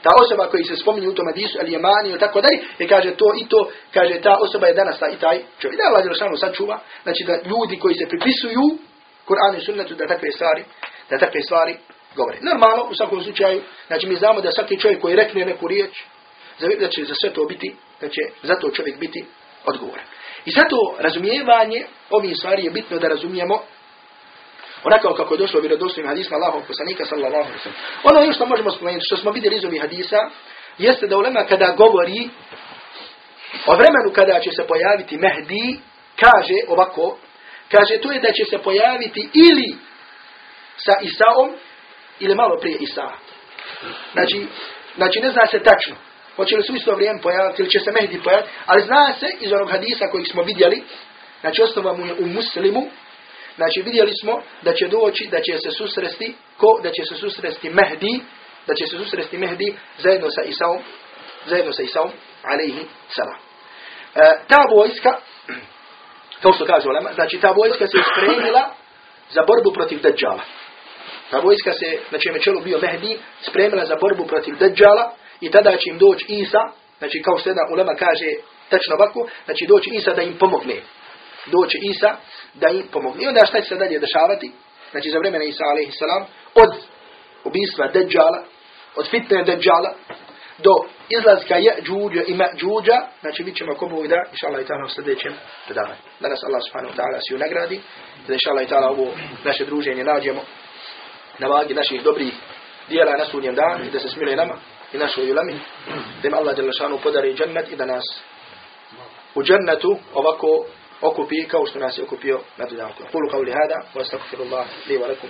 Ta osoba koji se spominje u tom hadisu, ali jemani i tako dalje, i kaže to i to, kaže ta osoba je danas ta i taj čovjek. Da Allah Đelšanu sad čuva, znači da ljudi koji se pripisuju Kur'anu i sunnetu da takve stvari, da takve stvari govore. Normalno, u svakom slučaju, znači mi znamo da svaki čovjek koji rekne neku riječ, da će za sve to biti, da će za to čovjek biti odgovoran. I zato razumijevanje ovih stvari je bitno da razumijemo onako kako je došlo u vjerodostojnim hadisma Allahovog poslanika sallallahu alejhi ve. Ono što možemo spomenuti, što smo vidjeli iz ovih hadisa, jeste da ulema kada govori o vremenu kada će se pojaviti Mehdi, kaže ovako, kaže to je da će se pojaviti ili sa Isaom ili malo prije Isa. Znači, znači ne zna se tačno. Hoće li su isto vrijeme pojaviti ili će se Mehdi pojaviti, ali zna se iz onog hadisa kojih smo vidjeli, znači ostava mu je u muslimu, Znači vidjeli smo da će doći, da će se susresti, ko da će se susresti Mehdi, da će se susresti Mehdi zajedno sa Isaom, zajedno sa Isaom, alaihi salam. E, ta vojska, kao što kaže Olema, znači ta vojska se spremila za borbu protiv Dajjala. Ta vojska se, na čijem čelu bio Mehdi, spremila za borbu protiv Dajjala i tada će im doći Isa, znači kao što jedna Ulema kaže tačno ovako, znači doći Isa da im pomogne doći Isa da im pomogne. I onda šta će se dalje dešavati? Znači za vremena Isa a.s. od ubistva Dejjala, od fitne Dejjala, do izlazka je džuđa i džuđa, znači bit ćemo ako Bog da, inša Allah i ta'ala u sljedećem predavanju. Danas Allah subhanahu wa ta'ala ju nagradi, da inša Allah i ta'ala ovo naše druženje nađemo na vagi naših dobrih dijela na sudnjem danu i da se smiluje nama i našoj ulami, da im Allah podari džennet i da nas u džennetu ovako okupi kao što nas je okupio na dunjalku. Kulu kao li hada, wa astagfirullah li wa lakum,